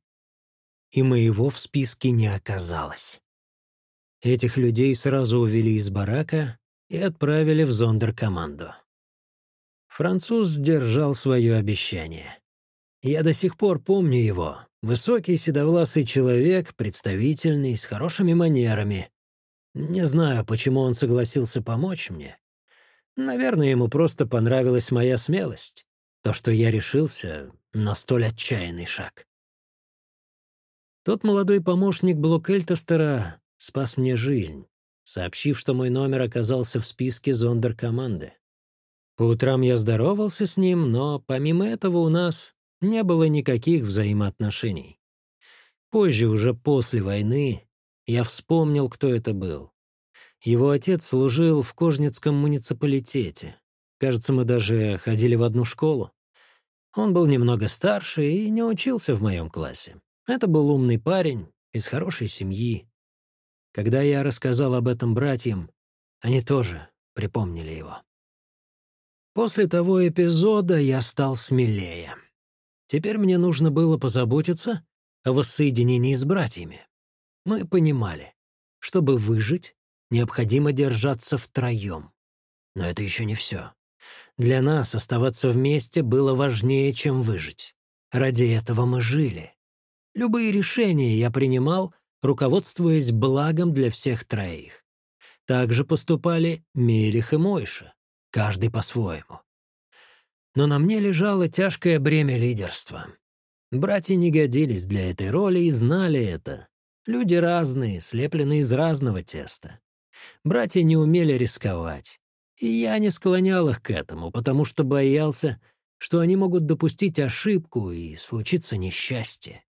и моего в списке не оказалось. Этих людей сразу увели из барака и отправили в зондеркоманду. Француз сдержал свое обещание. Я до сих пор помню его. Высокий седовласый человек, представительный, с хорошими манерами. Не знаю, почему он согласился помочь мне. Наверное, ему просто понравилась моя смелость. То, что я решился на столь отчаянный шаг. Тот молодой помощник Блокельтестера спас мне жизнь, сообщив, что мой номер оказался в списке зондеркоманды. По утрам я здоровался с ним, но помимо этого у нас не было никаких взаимоотношений. Позже, уже после войны, я вспомнил, кто это был. Его отец служил в Кожницком муниципалитете. Кажется, мы даже ходили в одну школу. Он был немного старше и не учился в моем классе. Это был умный парень из хорошей семьи, когда я рассказал об этом братьям, они тоже припомнили его. После того эпизода я стал смелее. Теперь мне нужно было позаботиться о воссоединении с братьями. Мы понимали, чтобы выжить, необходимо держаться втроем. Но это еще не все. Для нас оставаться вместе было важнее, чем выжить. Ради этого мы жили. Любые решения я принимал руководствуясь благом для всех троих. Так же поступали Мелих и Мойша, каждый по-своему. Но на мне лежало тяжкое бремя лидерства. Братья не годились для этой роли и знали это. Люди разные, слепленные из разного теста. Братья не умели рисковать. И я не склонял их к этому, потому что боялся, что они могут допустить ошибку и случится несчастье.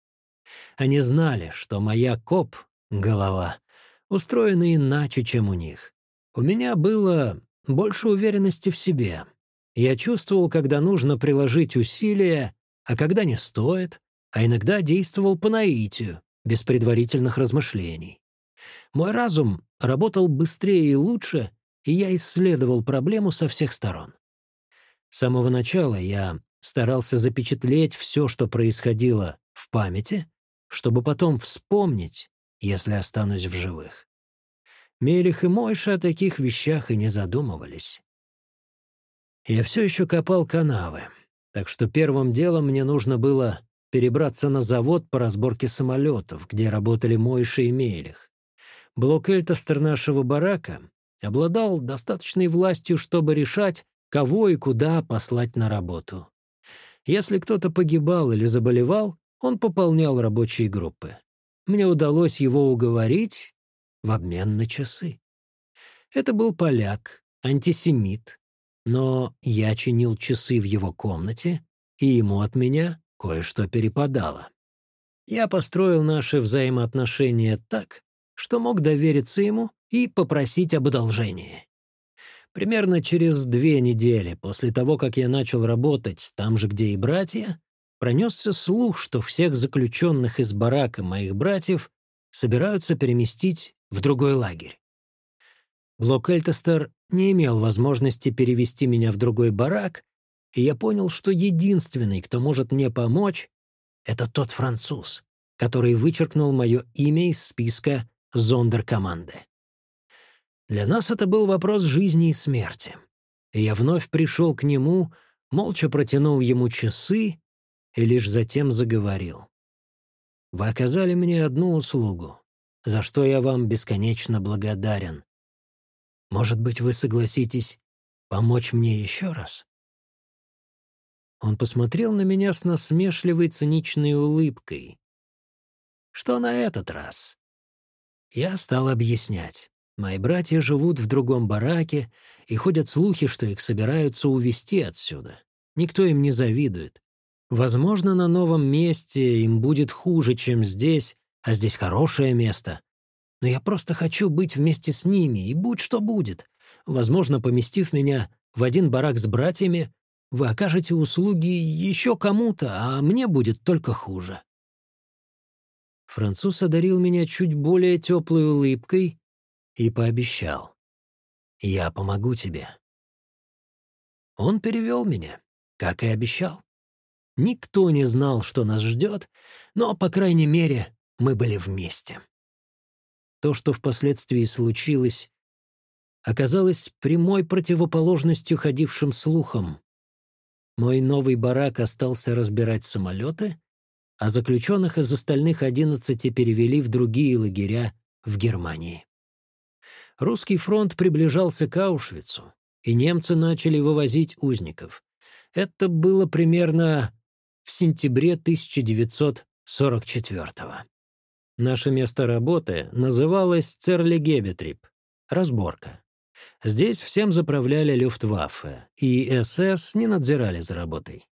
Они знали, что моя коп, голова, устроена иначе, чем у них. У меня было больше уверенности в себе. Я чувствовал, когда нужно приложить усилия, а когда не стоит, а иногда действовал по наитию, без предварительных размышлений. Мой разум работал быстрее и лучше, и я исследовал проблему со всех сторон. С самого начала я старался запечатлеть все, что происходило в памяти, чтобы потом вспомнить, если останусь в живых. Мелих и Мойша о таких вещах и не задумывались. Я все еще копал канавы, так что первым делом мне нужно было перебраться на завод по разборке самолетов, где работали Мойша и Мелих. Блок Эльтостер нашего барака обладал достаточной властью, чтобы решать, кого и куда послать на работу. Если кто-то погибал или заболевал, он пополнял рабочие группы. Мне удалось его уговорить в обмен на часы. Это был поляк, антисемит, но я чинил часы в его комнате, и ему от меня кое-что перепадало. Я построил наши взаимоотношения так, что мог довериться ему и попросить об одолжении. Примерно через две недели после того, как я начал работать там же, где и братья, пронесся слух, что всех заключенных из барака моих братьев собираются переместить в другой лагерь. Блок Эльтестер не имел возможности перевести меня в другой барак, и я понял, что единственный, кто может мне помочь, это тот француз, который вычеркнул мое имя из списка зондеркоманды. Для нас это был вопрос жизни и смерти. И я вновь пришел к нему, молча протянул ему часы и лишь затем заговорил. «Вы оказали мне одну услугу, за что я вам бесконечно благодарен. Может быть, вы согласитесь помочь мне еще раз?» Он посмотрел на меня с насмешливой циничной улыбкой. «Что на этот раз?» Я стал объяснять. Мои братья живут в другом бараке, и ходят слухи, что их собираются увезти отсюда. Никто им не завидует. Возможно, на новом месте им будет хуже, чем здесь, а здесь хорошее место. Но я просто хочу быть вместе с ними, и будь что будет. Возможно, поместив меня в один барак с братьями, вы окажете услуги еще кому-то, а мне будет только хуже. Француз одарил меня чуть более теплой улыбкой и пообещал. «Я помогу тебе». Он перевел меня, как и обещал. Никто не знал, что нас ждет, но, по крайней мере, мы были вместе. То, что впоследствии случилось, оказалось прямой противоположностью ходившим слухам. Мой новый барак остался разбирать самолеты, а заключенных из остальных одиннадцати перевели в другие лагеря в Германии. Русский фронт приближался к Аушвицу, и немцы начали вывозить узников. Это было примерно в сентябре 1944 -го. Наше место работы называлось Церлигебетрип — разборка. Здесь всем заправляли Люфтваффе, и СС не надзирали за работой.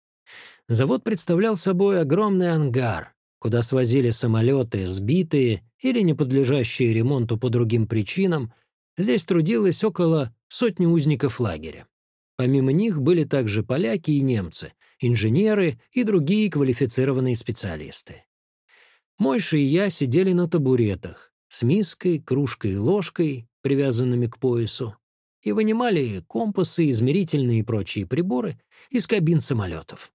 Завод представлял собой огромный ангар, куда свозили самолеты, сбитые или не подлежащие ремонту по другим причинам. Здесь трудилось около сотни узников лагеря. Помимо них были также поляки и немцы, инженеры и другие квалифицированные специалисты. Мойша и я сидели на табуретах с миской, кружкой и ложкой, привязанными к поясу, и вынимали компасы, измерительные и прочие приборы из кабин самолетов.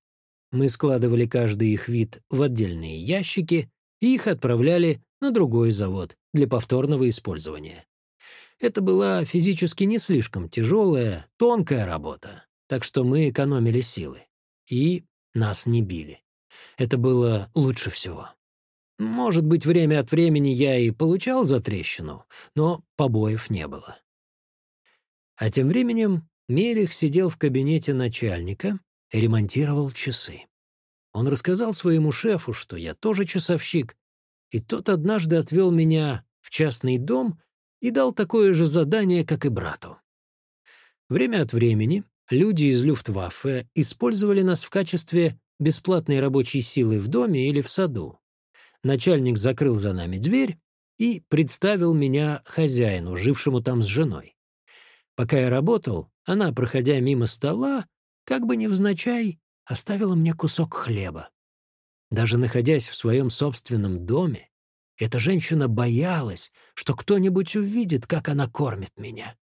Мы складывали каждый их вид в отдельные ящики и их отправляли на другой завод для повторного использования. Это была физически не слишком тяжелая, тонкая работа, так что мы экономили силы. И нас не били. Это было лучше всего. Может быть, время от времени я и получал за трещину, но побоев не было. А тем временем Мерих сидел в кабинете начальника ремонтировал часы. Он рассказал своему шефу, что я тоже часовщик, и тот однажды отвел меня в частный дом и дал такое же задание, как и брату. Время от времени люди из Люфтваффе использовали нас в качестве бесплатной рабочей силы в доме или в саду. Начальник закрыл за нами дверь и представил меня хозяину, жившему там с женой. Пока я работал, она, проходя мимо стола, как бы невзначай, оставила мне кусок хлеба. Даже находясь в своем собственном доме, эта женщина боялась, что кто-нибудь увидит, как она кормит меня.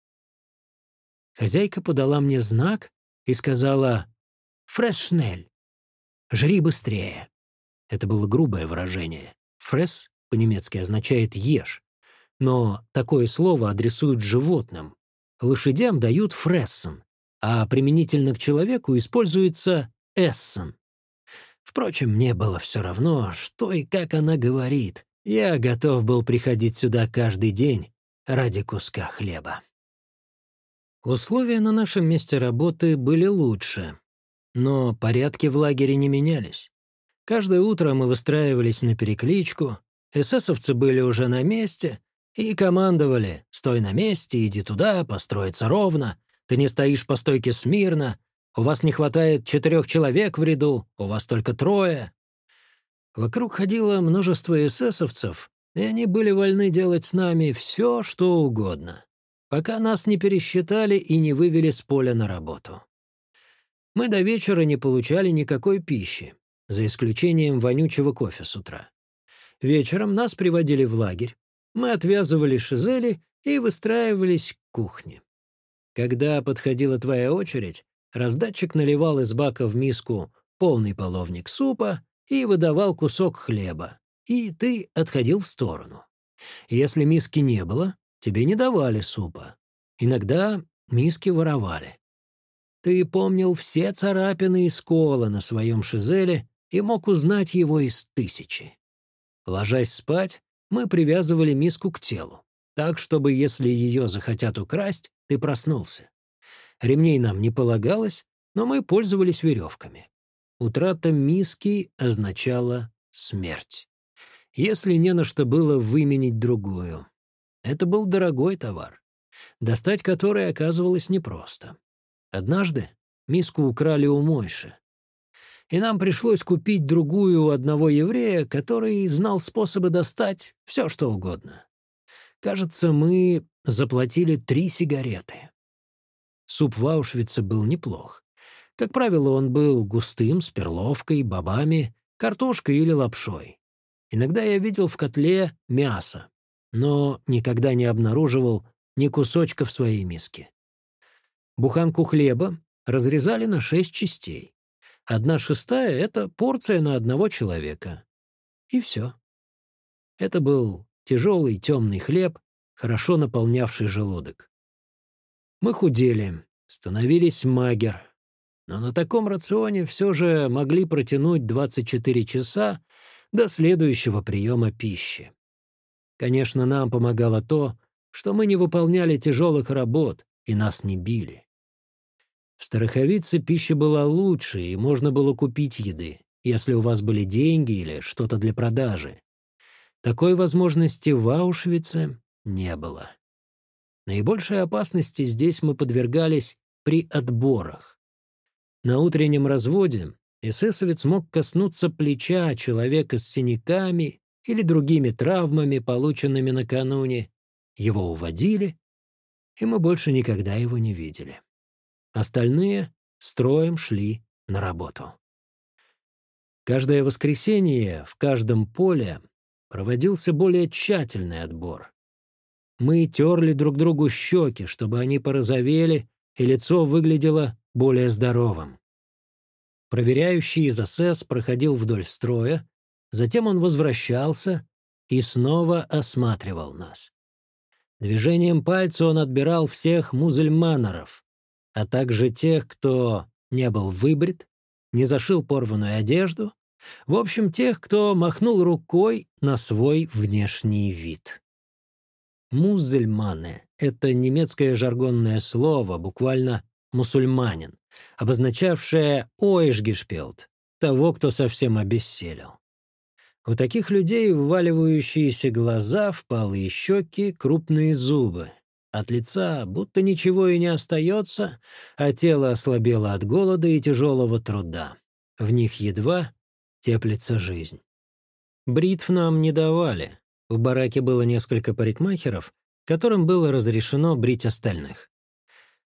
Хозяйка подала мне знак и сказала «Фресшнель» — «Жри быстрее». Это было грубое выражение. «Фрес» по-немецки означает «ешь», но такое слово адресуют животным. Лошадям дают «фрессен», а применительно к человеку используется «эссен». Впрочем, мне было все равно, что и как она говорит. Я готов был приходить сюда каждый день ради куска хлеба. Условия на нашем месте работы были лучше, но порядки в лагере не менялись. Каждое утро мы выстраивались на перекличку, эсэсовцы были уже на месте и командовали «Стой на месте, иди туда, построиться ровно, ты не стоишь по стойке смирно, у вас не хватает четырех человек в ряду, у вас только трое». Вокруг ходило множество эсэсовцев, и они были вольны делать с нами все, что угодно пока нас не пересчитали и не вывели с поля на работу. Мы до вечера не получали никакой пищи, за исключением вонючего кофе с утра. Вечером нас приводили в лагерь, мы отвязывали шизели и выстраивались к кухне. Когда подходила твоя очередь, раздатчик наливал из бака в миску полный половник супа и выдавал кусок хлеба, и ты отходил в сторону. Если миски не было, Тебе не давали супа. Иногда миски воровали. Ты помнил все царапины и сколы на своем шизеле и мог узнать его из тысячи. Ложась спать, мы привязывали миску к телу, так, чтобы, если ее захотят украсть, ты проснулся. Ремней нам не полагалось, но мы пользовались веревками. Утрата миски означала смерть. Если не на что было выменить другую. Это был дорогой товар, достать который оказывалось непросто. Однажды миску украли у Мойши. И нам пришлось купить другую у одного еврея, который знал способы достать все, что угодно. Кажется, мы заплатили три сигареты. Суп в Аушвице был неплох. Как правило, он был густым, с перловкой, бобами, картошкой или лапшой. Иногда я видел в котле мясо, но никогда не обнаруживал ни кусочка в своей миске. Буханку хлеба разрезали на шесть частей. Одна шестая — это порция на одного человека. И все. Это был тяжелый темный хлеб, хорошо наполнявший желудок. Мы худели, становились магер, но на таком рационе все же могли протянуть 24 часа до следующего приема пищи. Конечно, нам помогало то, что мы не выполняли тяжелых работ и нас не били. В Староховице пища была лучше, и можно было купить еды, если у вас были деньги или что-то для продажи. Такой возможности в Аушвице не было. Наибольшей опасности здесь мы подвергались при отборах. На утреннем разводе эсэсовец мог коснуться плеча человека с синяками или другими травмами, полученными накануне, его уводили, и мы больше никогда его не видели. Остальные строем шли на работу. Каждое воскресенье в каждом поле проводился более тщательный отбор. Мы терли друг другу щеки, чтобы они порозовели, и лицо выглядело более здоровым. Проверяющий из СС проходил вдоль строя, Затем он возвращался и снова осматривал нас. Движением пальца он отбирал всех музельманеров, а также тех, кто не был выбрит, не зашил порванную одежду, в общем, тех, кто махнул рукой на свой внешний вид. Музельманы — это немецкое жаргонное слово, буквально «мусульманин», обозначавшее «ойшгешпелт» — того, кто совсем обессилел. У таких людей вваливающиеся глаза, впалые щеки, крупные зубы. От лица будто ничего и не остается, а тело ослабело от голода и тяжелого труда. В них едва теплится жизнь. Бритв нам не давали. В бараке было несколько парикмахеров, которым было разрешено брить остальных.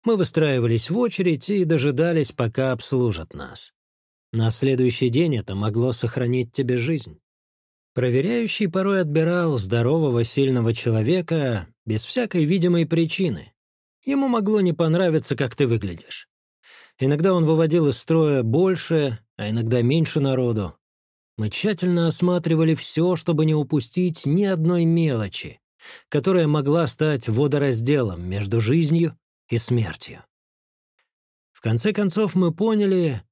Мы выстраивались в очередь и дожидались, пока обслужат нас. На следующий день это могло сохранить тебе жизнь. Проверяющий порой отбирал здорового, сильного человека без всякой видимой причины. Ему могло не понравиться, как ты выглядишь. Иногда он выводил из строя больше, а иногда меньше народу. Мы тщательно осматривали все, чтобы не упустить ни одной мелочи, которая могла стать водоразделом между жизнью и смертью. В конце концов мы поняли,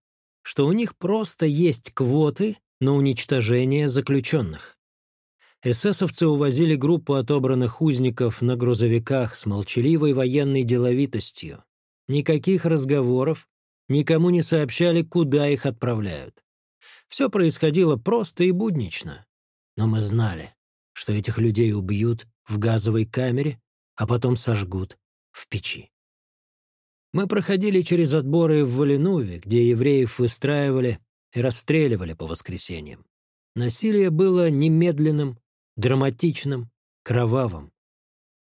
что у них просто есть квоты, на уничтожение заключенных. Эсэсовцы увозили группу отобранных узников на грузовиках с молчаливой военной деловитостью. Никаких разговоров, никому не сообщали, куда их отправляют. Все происходило просто и буднично. Но мы знали, что этих людей убьют в газовой камере, а потом сожгут в печи. Мы проходили через отборы в Валенуве, где евреев выстраивали и расстреливали по воскресеньям. Насилие было немедленным, драматичным, кровавым.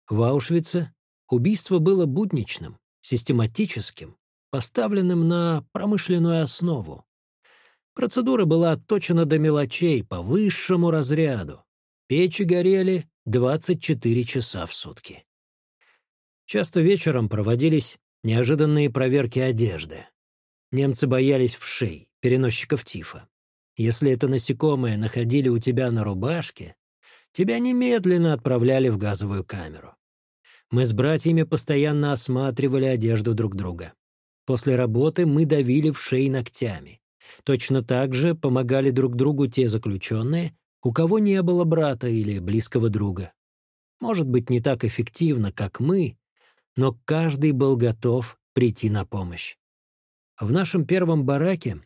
В Аушвице убийство было будничным, систематическим, поставленным на промышленную основу. Процедура была отточена до мелочей по высшему разряду. Печи горели 24 часа в сутки. Часто вечером проводились неожиданные проверки одежды. Немцы боялись вшей, переносчиков тифа. Если это насекомое находили у тебя на рубашке, тебя немедленно отправляли в газовую камеру. Мы с братьями постоянно осматривали одежду друг друга. После работы мы давили в шеи ногтями. Точно так же помогали друг другу те заключенные, у кого не было брата или близкого друга. Может быть, не так эффективно, как мы, но каждый был готов прийти на помощь. В нашем первом бараке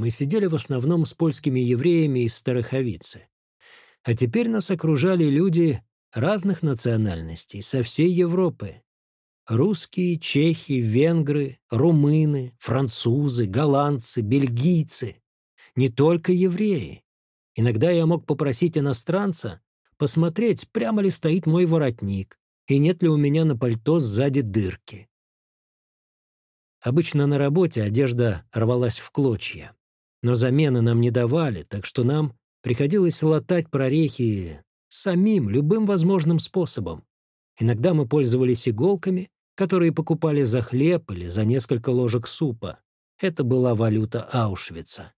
мы сидели в основном с польскими евреями из Староховицы. А теперь нас окружали люди разных национальностей, со всей Европы. Русские, чехи, венгры, румыны, французы, голландцы, бельгийцы. Не только евреи. Иногда я мог попросить иностранца посмотреть, прямо ли стоит мой воротник, и нет ли у меня на пальто сзади дырки. Обычно на работе одежда рвалась в клочья, но замены нам не давали, так что нам приходилось латать прорехи самим, любым возможным способом. Иногда мы пользовались иголками, которые покупали за хлеб или за несколько ложек супа. Это была валюта Аушвица.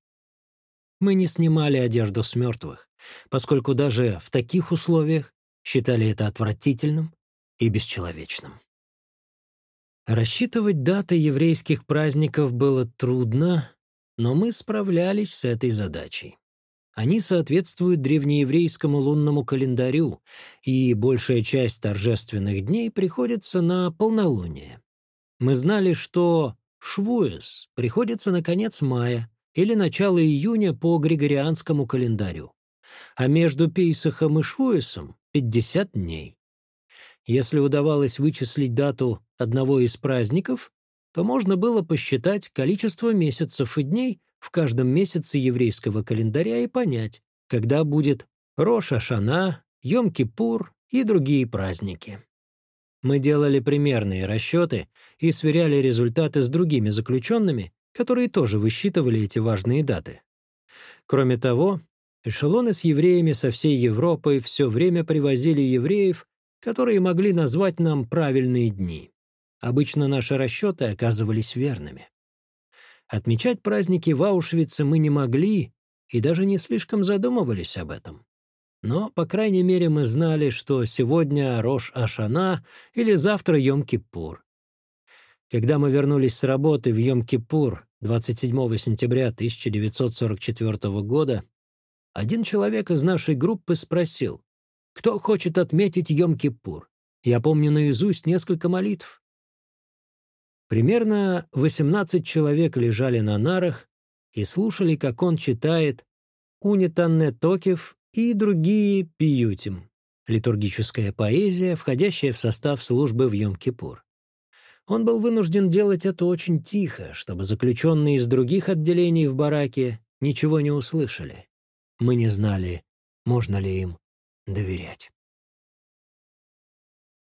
Мы не снимали одежду с мертвых, поскольку даже в таких условиях считали это отвратительным и бесчеловечным. Рассчитывать даты еврейских праздников было трудно, но мы справлялись с этой задачей. Они соответствуют древнееврейскому лунному календарю, и большая часть торжественных дней приходится на полнолуние. Мы знали, что Швуэс приходится на конец мая или начало июня по григорианскому календарю, а между Пейсахом и Швуэсом — 50 дней. Если удавалось вычислить дату одного из праздников, то можно было посчитать количество месяцев и дней, в каждом месяце еврейского календаря и понять, когда будет Рош-Ашана, Йом-Кипур и другие праздники. Мы делали примерные расчеты и сверяли результаты с другими заключенными, которые тоже высчитывали эти важные даты. Кроме того, эшелоны с евреями со всей Европы все время привозили евреев, которые могли назвать нам правильные дни. Обычно наши расчеты оказывались верными. Отмечать праздники в Аушвице мы не могли и даже не слишком задумывались об этом. Но, по крайней мере, мы знали, что сегодня Рош-Ашана или завтра Йом-Кипур. Когда мы вернулись с работы в Йом-Кипур 27 сентября 1944 года, один человек из нашей группы спросил, «Кто хочет отметить Йом-Кипур? Я помню наизусть несколько молитв. Примерно 18 человек лежали на нарах и слушали, как он читает «Унитанне Токев» и другие «Пиютим» — литургическая поэзия, входящая в состав службы в Йом-Кипур. Он был вынужден делать это очень тихо, чтобы заключенные из других отделений в бараке ничего не услышали. Мы не знали, можно ли им доверять.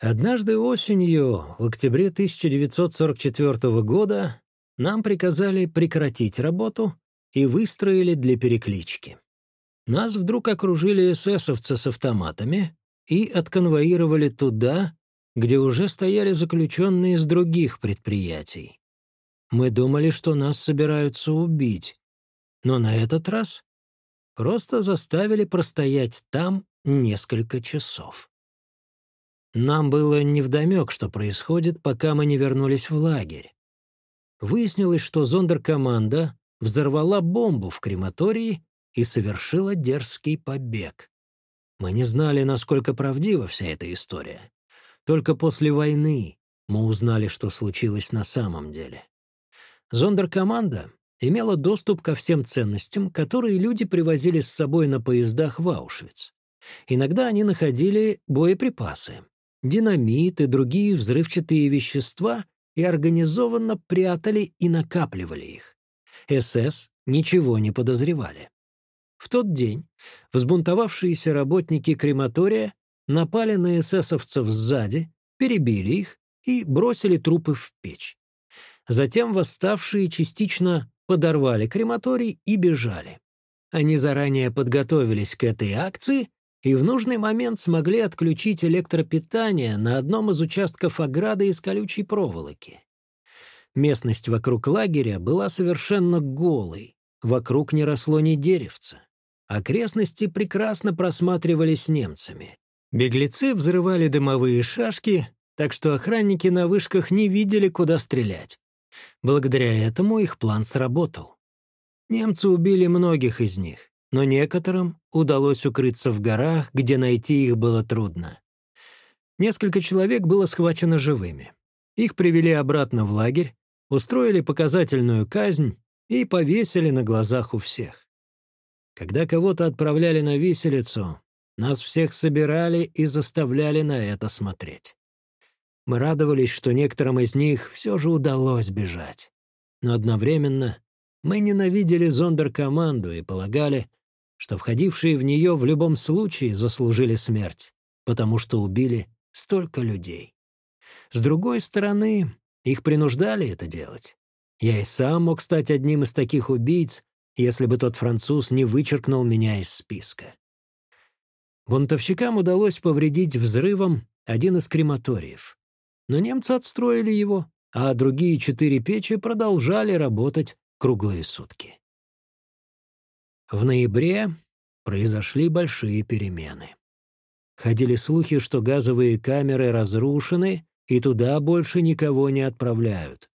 Однажды осенью, в октябре 1944 года, нам приказали прекратить работу и выстроили для переклички. Нас вдруг окружили эсэсовцы с автоматами и отконвоировали туда, где уже стояли заключенные из других предприятий. Мы думали, что нас собираются убить, но на этот раз просто заставили простоять там несколько часов. Нам было невдомек, что происходит, пока мы не вернулись в лагерь. Выяснилось, что зондеркоманда взорвала бомбу в крематории и совершила дерзкий побег. Мы не знали, насколько правдива вся эта история. Только после войны мы узнали, что случилось на самом деле. Зондеркоманда имела доступ ко всем ценностям, которые люди привозили с собой на поездах в Аушвиц. Иногда они находили боеприпасы, динамит и другие взрывчатые вещества и организованно прятали и накапливали их. СС ничего не подозревали. В тот день взбунтовавшиеся работники крематория напали на эсэсовцев сзади, перебили их и бросили трупы в печь. Затем восставшие частично подорвали крематорий и бежали. Они заранее подготовились к этой акции и в нужный момент смогли отключить электропитание на одном из участков ограды из колючей проволоки. Местность вокруг лагеря была совершенно голой, вокруг не росло ни деревца. Окрестности прекрасно просматривались немцами. Беглецы взрывали дымовые шашки, так что охранники на вышках не видели, куда стрелять. Благодаря этому их план сработал. Немцы убили многих из них, но некоторым удалось укрыться в горах, где найти их было трудно. Несколько человек было схвачено живыми. Их привели обратно в лагерь, устроили показательную казнь и повесили на глазах у всех. Когда кого-то отправляли на виселицу, нас всех собирали и заставляли на это смотреть. Мы радовались, что некоторым из них все же удалось бежать. Но одновременно мы ненавидели зондеркоманду и полагали, что входившие в нее в любом случае заслужили смерть, потому что убили столько людей. С другой стороны, их принуждали это делать. Я и сам мог стать одним из таких убийц, если бы тот француз не вычеркнул меня из списка. Бунтовщикам удалось повредить взрывом один из крематориев. Но немцы отстроили его, а другие четыре печи продолжали работать круглые сутки. В ноябре произошли большие перемены. Ходили слухи, что газовые камеры разрушены, и туда больше никого не отправляют.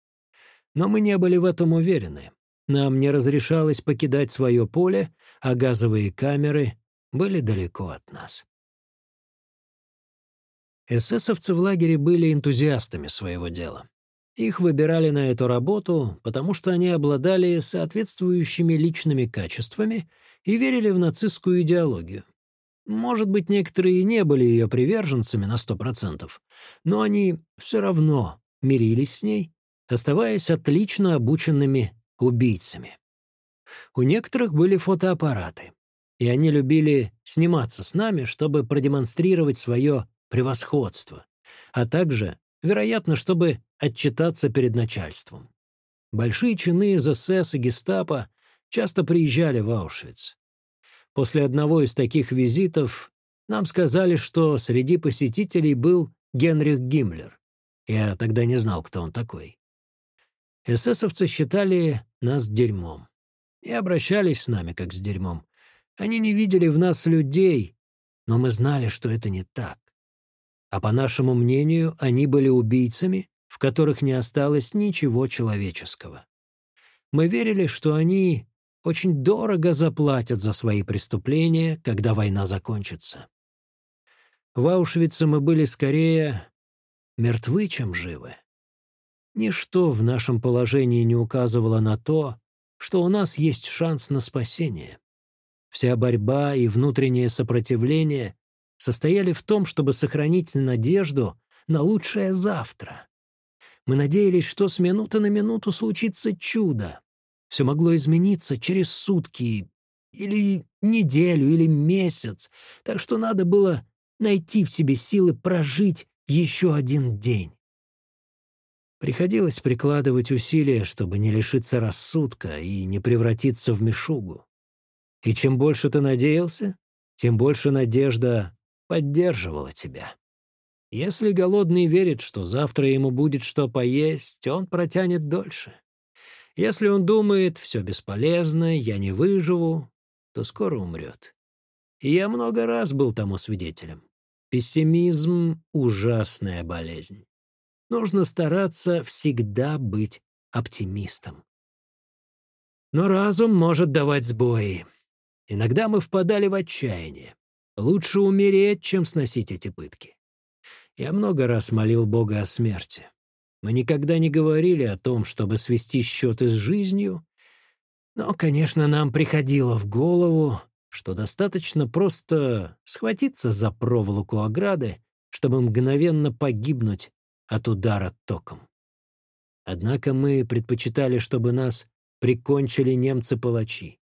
Но мы не были в этом уверены. Нам не разрешалось покидать свое поле, а газовые камеры были далеко от нас. Эсэсовцы в лагере были энтузиастами своего дела. Их выбирали на эту работу, потому что они обладали соответствующими личными качествами и верили в нацистскую идеологию. Может быть, некоторые не были ее приверженцами на сто процентов, но они все равно мирились с ней, оставаясь отлично обученными убийцами. У некоторых были фотоаппараты, и они любили сниматься с нами, чтобы продемонстрировать свое превосходство, а также, вероятно, чтобы отчитаться перед начальством. Большие чины из СС и гестапо часто приезжали в Аушвиц. После одного из таких визитов нам сказали, что среди посетителей был Генрих Гиммлер. Я тогда не знал, кто он такой. Эсэсовцы считали нас дерьмом и обращались с нами как с дерьмом. Они не видели в нас людей, но мы знали, что это не так а по нашему мнению, они были убийцами, в которых не осталось ничего человеческого. Мы верили, что они очень дорого заплатят за свои преступления, когда война закончится. В Аушвице мы были скорее мертвы, чем живы. Ничто в нашем положении не указывало на то, что у нас есть шанс на спасение. Вся борьба и внутреннее сопротивление состояли в том, чтобы сохранить надежду на лучшее завтра. Мы надеялись, что с минуты на минуту случится чудо. Все могло измениться через сутки или неделю, или месяц, так что надо было найти в себе силы прожить еще один день. Приходилось прикладывать усилия, чтобы не лишиться рассудка и не превратиться в мешугу. И чем больше ты надеялся, тем больше надежда поддерживала тебя. Если голодный верит, что завтра ему будет что поесть, он протянет дольше. Если он думает, все бесполезно, я не выживу, то скоро умрет. И я много раз был тому свидетелем. Пессимизм — ужасная болезнь. Нужно стараться всегда быть оптимистом. Но разум может давать сбои. Иногда мы впадали в отчаяние. Лучше умереть, чем сносить эти пытки. Я много раз молил Бога о смерти. Мы никогда не говорили о том, чтобы свести счеты с жизнью, но, конечно, нам приходило в голову, что достаточно просто схватиться за проволоку ограды, чтобы мгновенно погибнуть от удара током. Однако мы предпочитали, чтобы нас прикончили немцы-палачи.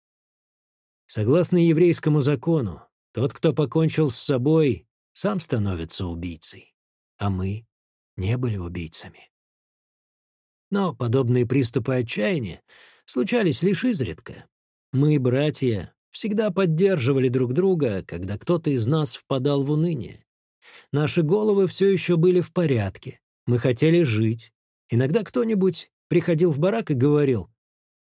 Согласно еврейскому закону, тот, кто покончил с собой, сам становится убийцей, а мы не были убийцами. Но подобные приступы отчаяния случались лишь изредка. Мы, братья, всегда поддерживали друг друга, когда кто-то из нас впадал в уныние. Наши головы все еще были в порядке, мы хотели жить. Иногда кто-нибудь приходил в барак и говорил,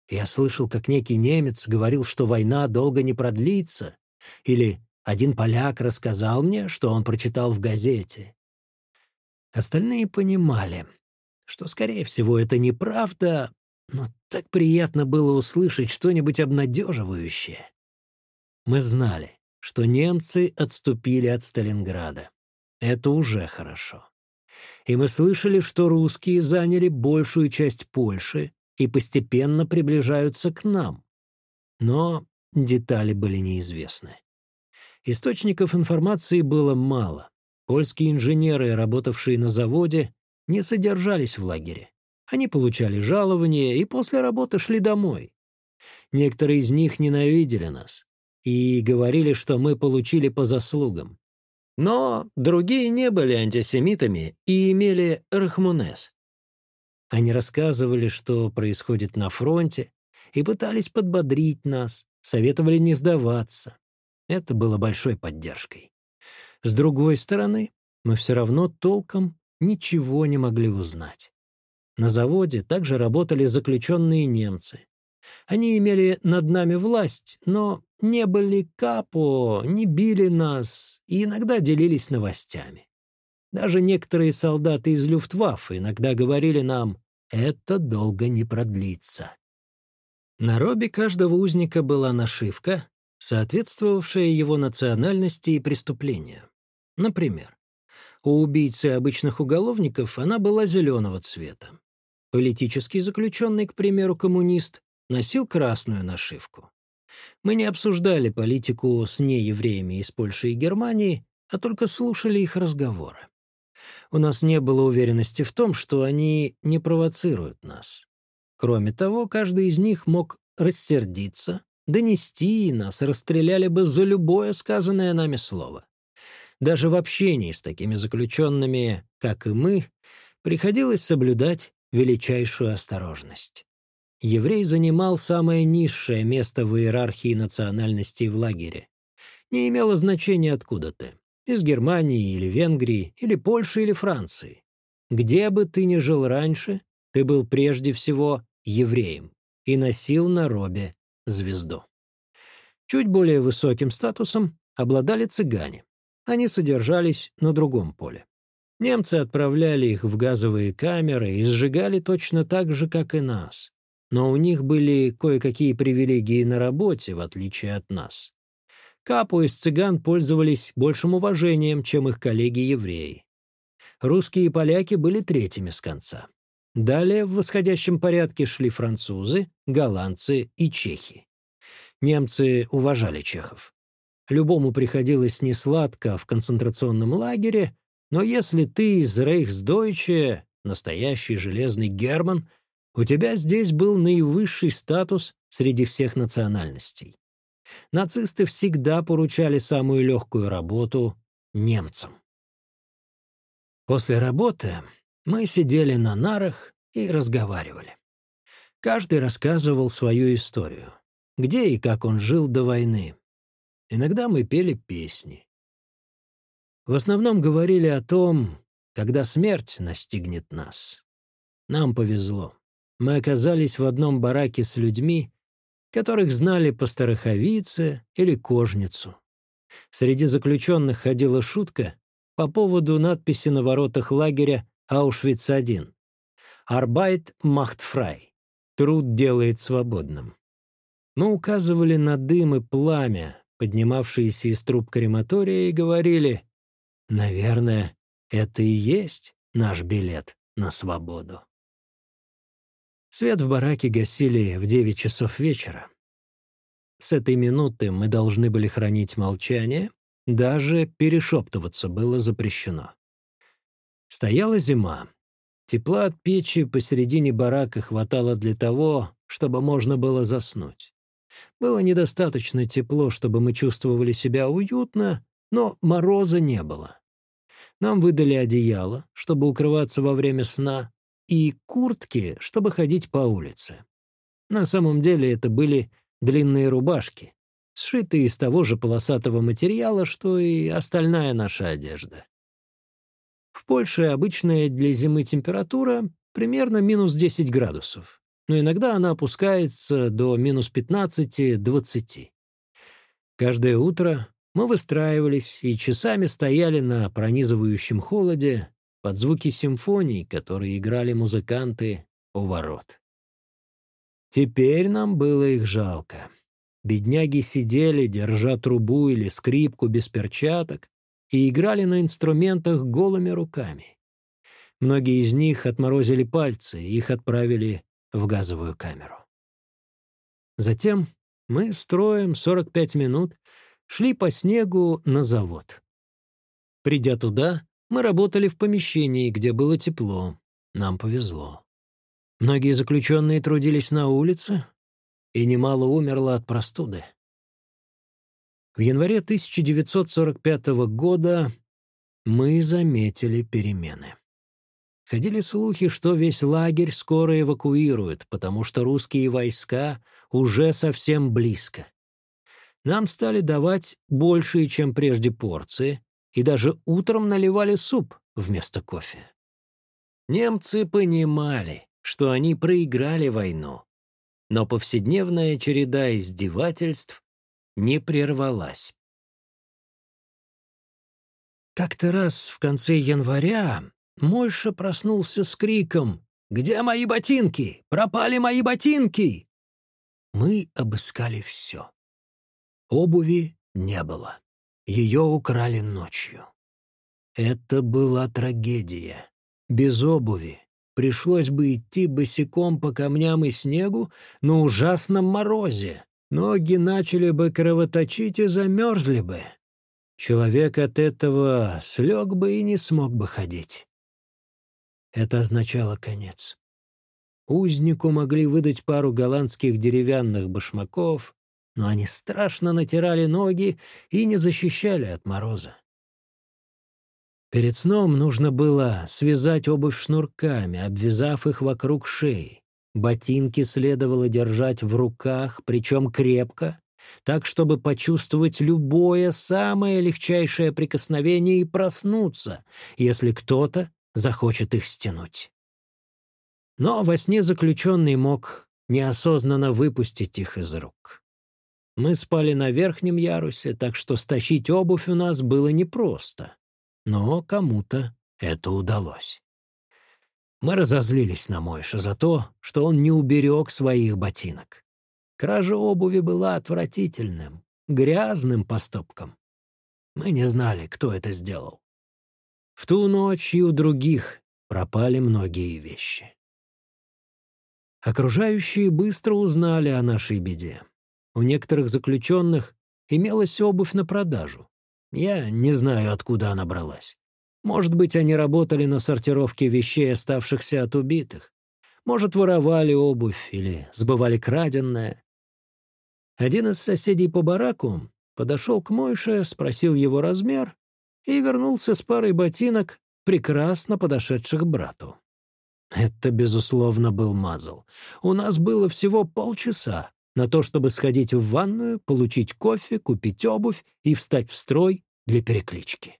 «Я слышал, как некий немец говорил, что война долго не продлится», или «Один поляк рассказал мне, что он прочитал в газете». Остальные понимали, что, скорее всего, это неправда, но так приятно было услышать что-нибудь обнадеживающее. Мы знали, что немцы отступили от Сталинграда. Это уже хорошо. И мы слышали, что русские заняли большую часть Польши и постепенно приближаются к нам. Но детали были неизвестны. Источников информации было мало. Польские инженеры, работавшие на заводе, не содержались в лагере. Они получали жалование и после работы шли домой. Некоторые из них ненавидели нас и говорили, что мы получили по заслугам. Но другие не были антисемитами и имели рахмунес. Они рассказывали, что происходит на фронте, и пытались подбодрить нас, советовали не сдаваться. Это было большой поддержкой. С другой стороны, мы все равно толком ничего не могли узнать. На заводе также работали заключенные немцы. Они имели над нами власть, но не были капо, не били нас и иногда делились новостями. Даже некоторые солдаты из Люфтваффе иногда говорили нам «это долго не продлится». На робе каждого узника была нашивка, соответствовавшая его национальности и преступлению. Например, у убийцы обычных уголовников она была зеленого цвета. Политический заключенный, к примеру, коммунист, носил красную нашивку. Мы не обсуждали политику с неевреями из Польши и Германии, а только слушали их разговоры. У нас не было уверенности в том, что они не провоцируют нас. Кроме того, каждый из них мог рассердиться, донести, и нас расстреляли бы за любое сказанное нами слово. Даже в общении с такими заключенными, как и мы, приходилось соблюдать величайшую осторожность. Еврей занимал самое низшее место в иерархии национальностей в лагере. Не имело значения, откуда ты — из Германии или Венгрии, или Польши или Франции. Где бы ты ни жил раньше, ты был прежде всего евреем и носил на робе звезду. Чуть более высоким статусом обладали цыгане. Они содержались на другом поле. Немцы отправляли их в газовые камеры и сжигали точно так же, как и нас. Но у них были кое-какие привилегии на работе, в отличие от нас. Капу из цыган пользовались большим уважением, чем их коллеги-евреи. Русские и поляки были третьими с конца. Далее в восходящем порядке шли французы, голландцы и чехи. Немцы уважали чехов. Любому приходилось несладко в концентрационном лагере, но если ты из Рейхсдойче, настоящий железный Герман, у тебя здесь был наивысший статус среди всех национальностей. Нацисты всегда поручали самую легкую работу немцам. После работы мы сидели на нарах и разговаривали. Каждый рассказывал свою историю, где и как он жил до войны. Иногда мы пели песни. В основном говорили о том, когда смерть настигнет нас. Нам повезло. Мы оказались в одном бараке с людьми, которых знали по Староховице или Кожницу. Среди заключенных ходила шутка по поводу надписи на воротах лагеря Аушвиц-1. «Арбайт macht frei» — «Труд делает свободным». Мы указывали на дым и пламя, поднимавшиеся из труб крематория, и говорили, «Наверное, это и есть наш билет на свободу». Свет в бараке гасили в девять часов вечера. С этой минуты мы должны были хранить молчание, даже перешептываться было запрещено. Стояла зима. Тепла от печи посередине барака хватало для того, чтобы можно было заснуть. Было недостаточно тепло, чтобы мы чувствовали себя уютно, но мороза не было. Нам выдали одеяло, чтобы укрываться во время сна, и куртки, чтобы ходить по улице. На самом деле это были длинные рубашки, сшитые из того же полосатого материала, что и остальная наша одежда. В Польше обычная для зимы температура примерно минус 10 градусов, но иногда она опускается до минус 15-20. Каждое утро мы выстраивались и часами стояли на пронизывающем холоде под звуки симфоний, которые играли музыканты у ворот. Теперь нам было их жалко. Бедняги сидели, держа трубу или скрипку без перчаток, и играли на инструментах голыми руками. Многие из них отморозили пальцы, их отправили в газовую камеру. Затем мы строем 45 минут шли по снегу на завод. Придя туда, мы работали в помещении, где было тепло. Нам повезло. Многие заключенные трудились на улице, и немало умерло от простуды. В январе 1945 года мы заметили перемены. Ходили слухи, что весь лагерь скоро эвакуируют, потому что русские войска уже совсем близко. Нам стали давать большие, чем прежде, порции, и даже утром наливали суп вместо кофе. Немцы понимали, что они проиграли войну, но повседневная череда издевательств не прервалась. Как-то раз в конце января Мойша проснулся с криком «Где мои ботинки? Пропали мои ботинки!» Мы обыскали все. Обуви не было. Ее украли ночью. Это была трагедия. Без обуви пришлось бы идти босиком по камням и снегу на ужасном морозе. Ноги начали бы кровоточить и замерзли бы. Человек от этого слег бы и не смог бы ходить. Это означало конец. Узнику могли выдать пару голландских деревянных башмаков, но они страшно натирали ноги и не защищали от мороза. Перед сном нужно было связать обувь шнурками, обвязав их вокруг шеи. Ботинки следовало держать в руках, причем крепко, так, чтобы почувствовать любое самое легчайшее прикосновение и проснуться, если кто-то захочет их стянуть. Но во сне заключенный мог неосознанно выпустить их из рук. Мы спали на верхнем ярусе, так что стащить обувь у нас было непросто. Но кому-то это удалось. Мы разозлились на Мойша за то, что он не уберег своих ботинок. Кража обуви была отвратительным, грязным поступком. Мы не знали, кто это сделал. В ту ночь и у других пропали многие вещи. Окружающие быстро узнали о нашей беде. У некоторых заключенных имелась обувь на продажу. Я не знаю, откуда она бралась. Может быть, они работали на сортировке вещей, оставшихся от убитых. Может, воровали обувь или сбывали краденное. Один из соседей по бараку подошел к Мойше, спросил его размер и вернулся с парой ботинок, прекрасно подошедших брату. Это, безусловно, был Мазл. У нас было всего полчаса, на то, чтобы сходить в ванную, получить кофе, купить обувь и встать в строй для переклички.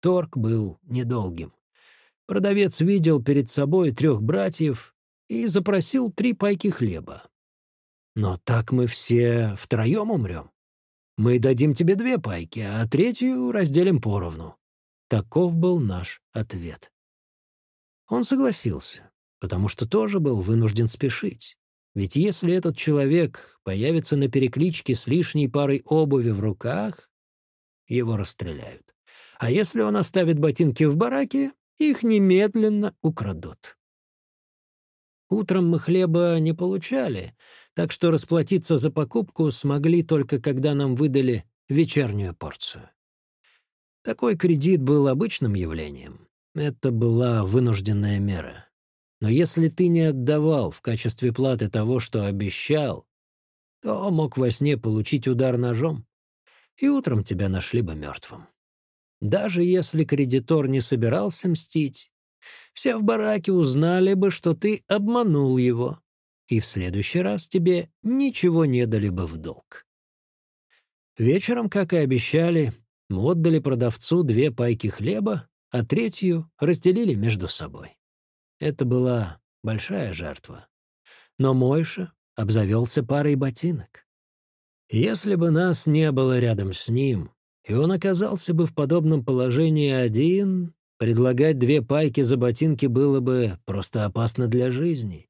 Торг был недолгим. Продавец видел перед собой трех братьев и запросил три пайки хлеба. «Но так мы все втроем умрем. Мы дадим тебе две пайки, а третью разделим поровну». Таков был наш ответ. Он согласился, потому что тоже был вынужден спешить. Ведь если этот человек появится на перекличке с лишней парой обуви в руках, его расстреляют. А если он оставит ботинки в бараке, их немедленно украдут. Утром мы хлеба не получали, так что расплатиться за покупку смогли только когда нам выдали вечернюю порцию. Такой кредит был обычным явлением. Это была вынужденная мера. Но если ты не отдавал в качестве платы того, что обещал, то мог во сне получить удар ножом, и утром тебя нашли бы мертвым. Даже если кредитор не собирался мстить, все в бараке узнали бы, что ты обманул его, и в следующий раз тебе ничего не дали бы в долг. Вечером, как и обещали, мы отдали продавцу две пайки хлеба, а третью разделили между собой. Это была большая жертва. Но Мойша обзавелся парой ботинок. Если бы нас не было рядом с ним, и он оказался бы в подобном положении один, предлагать две пайки за ботинки было бы просто опасно для жизни.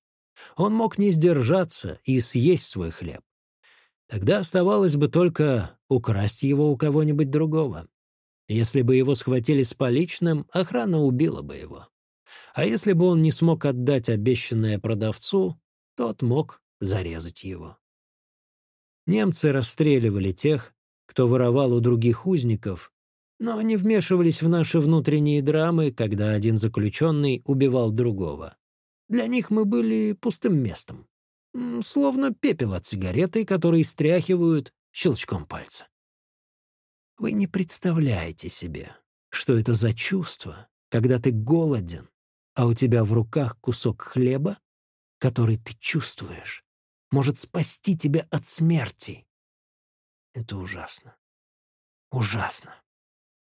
Он мог не сдержаться и съесть свой хлеб. Тогда оставалось бы только украсть его у кого-нибудь другого. Если бы его схватили с поличным, охрана убила бы его. А если бы он не смог отдать обещанное продавцу, тот мог зарезать его. Немцы расстреливали тех, кто воровал у других узников, но они вмешивались в наши внутренние драмы, когда один заключенный убивал другого. Для них мы были пустым местом. Словно пепел от сигареты, который стряхивают щелчком пальца. Вы не представляете себе, что это за чувство, когда ты голоден, а у тебя в руках кусок хлеба, который ты чувствуешь, может спасти тебя от смерти. Это ужасно. Ужасно.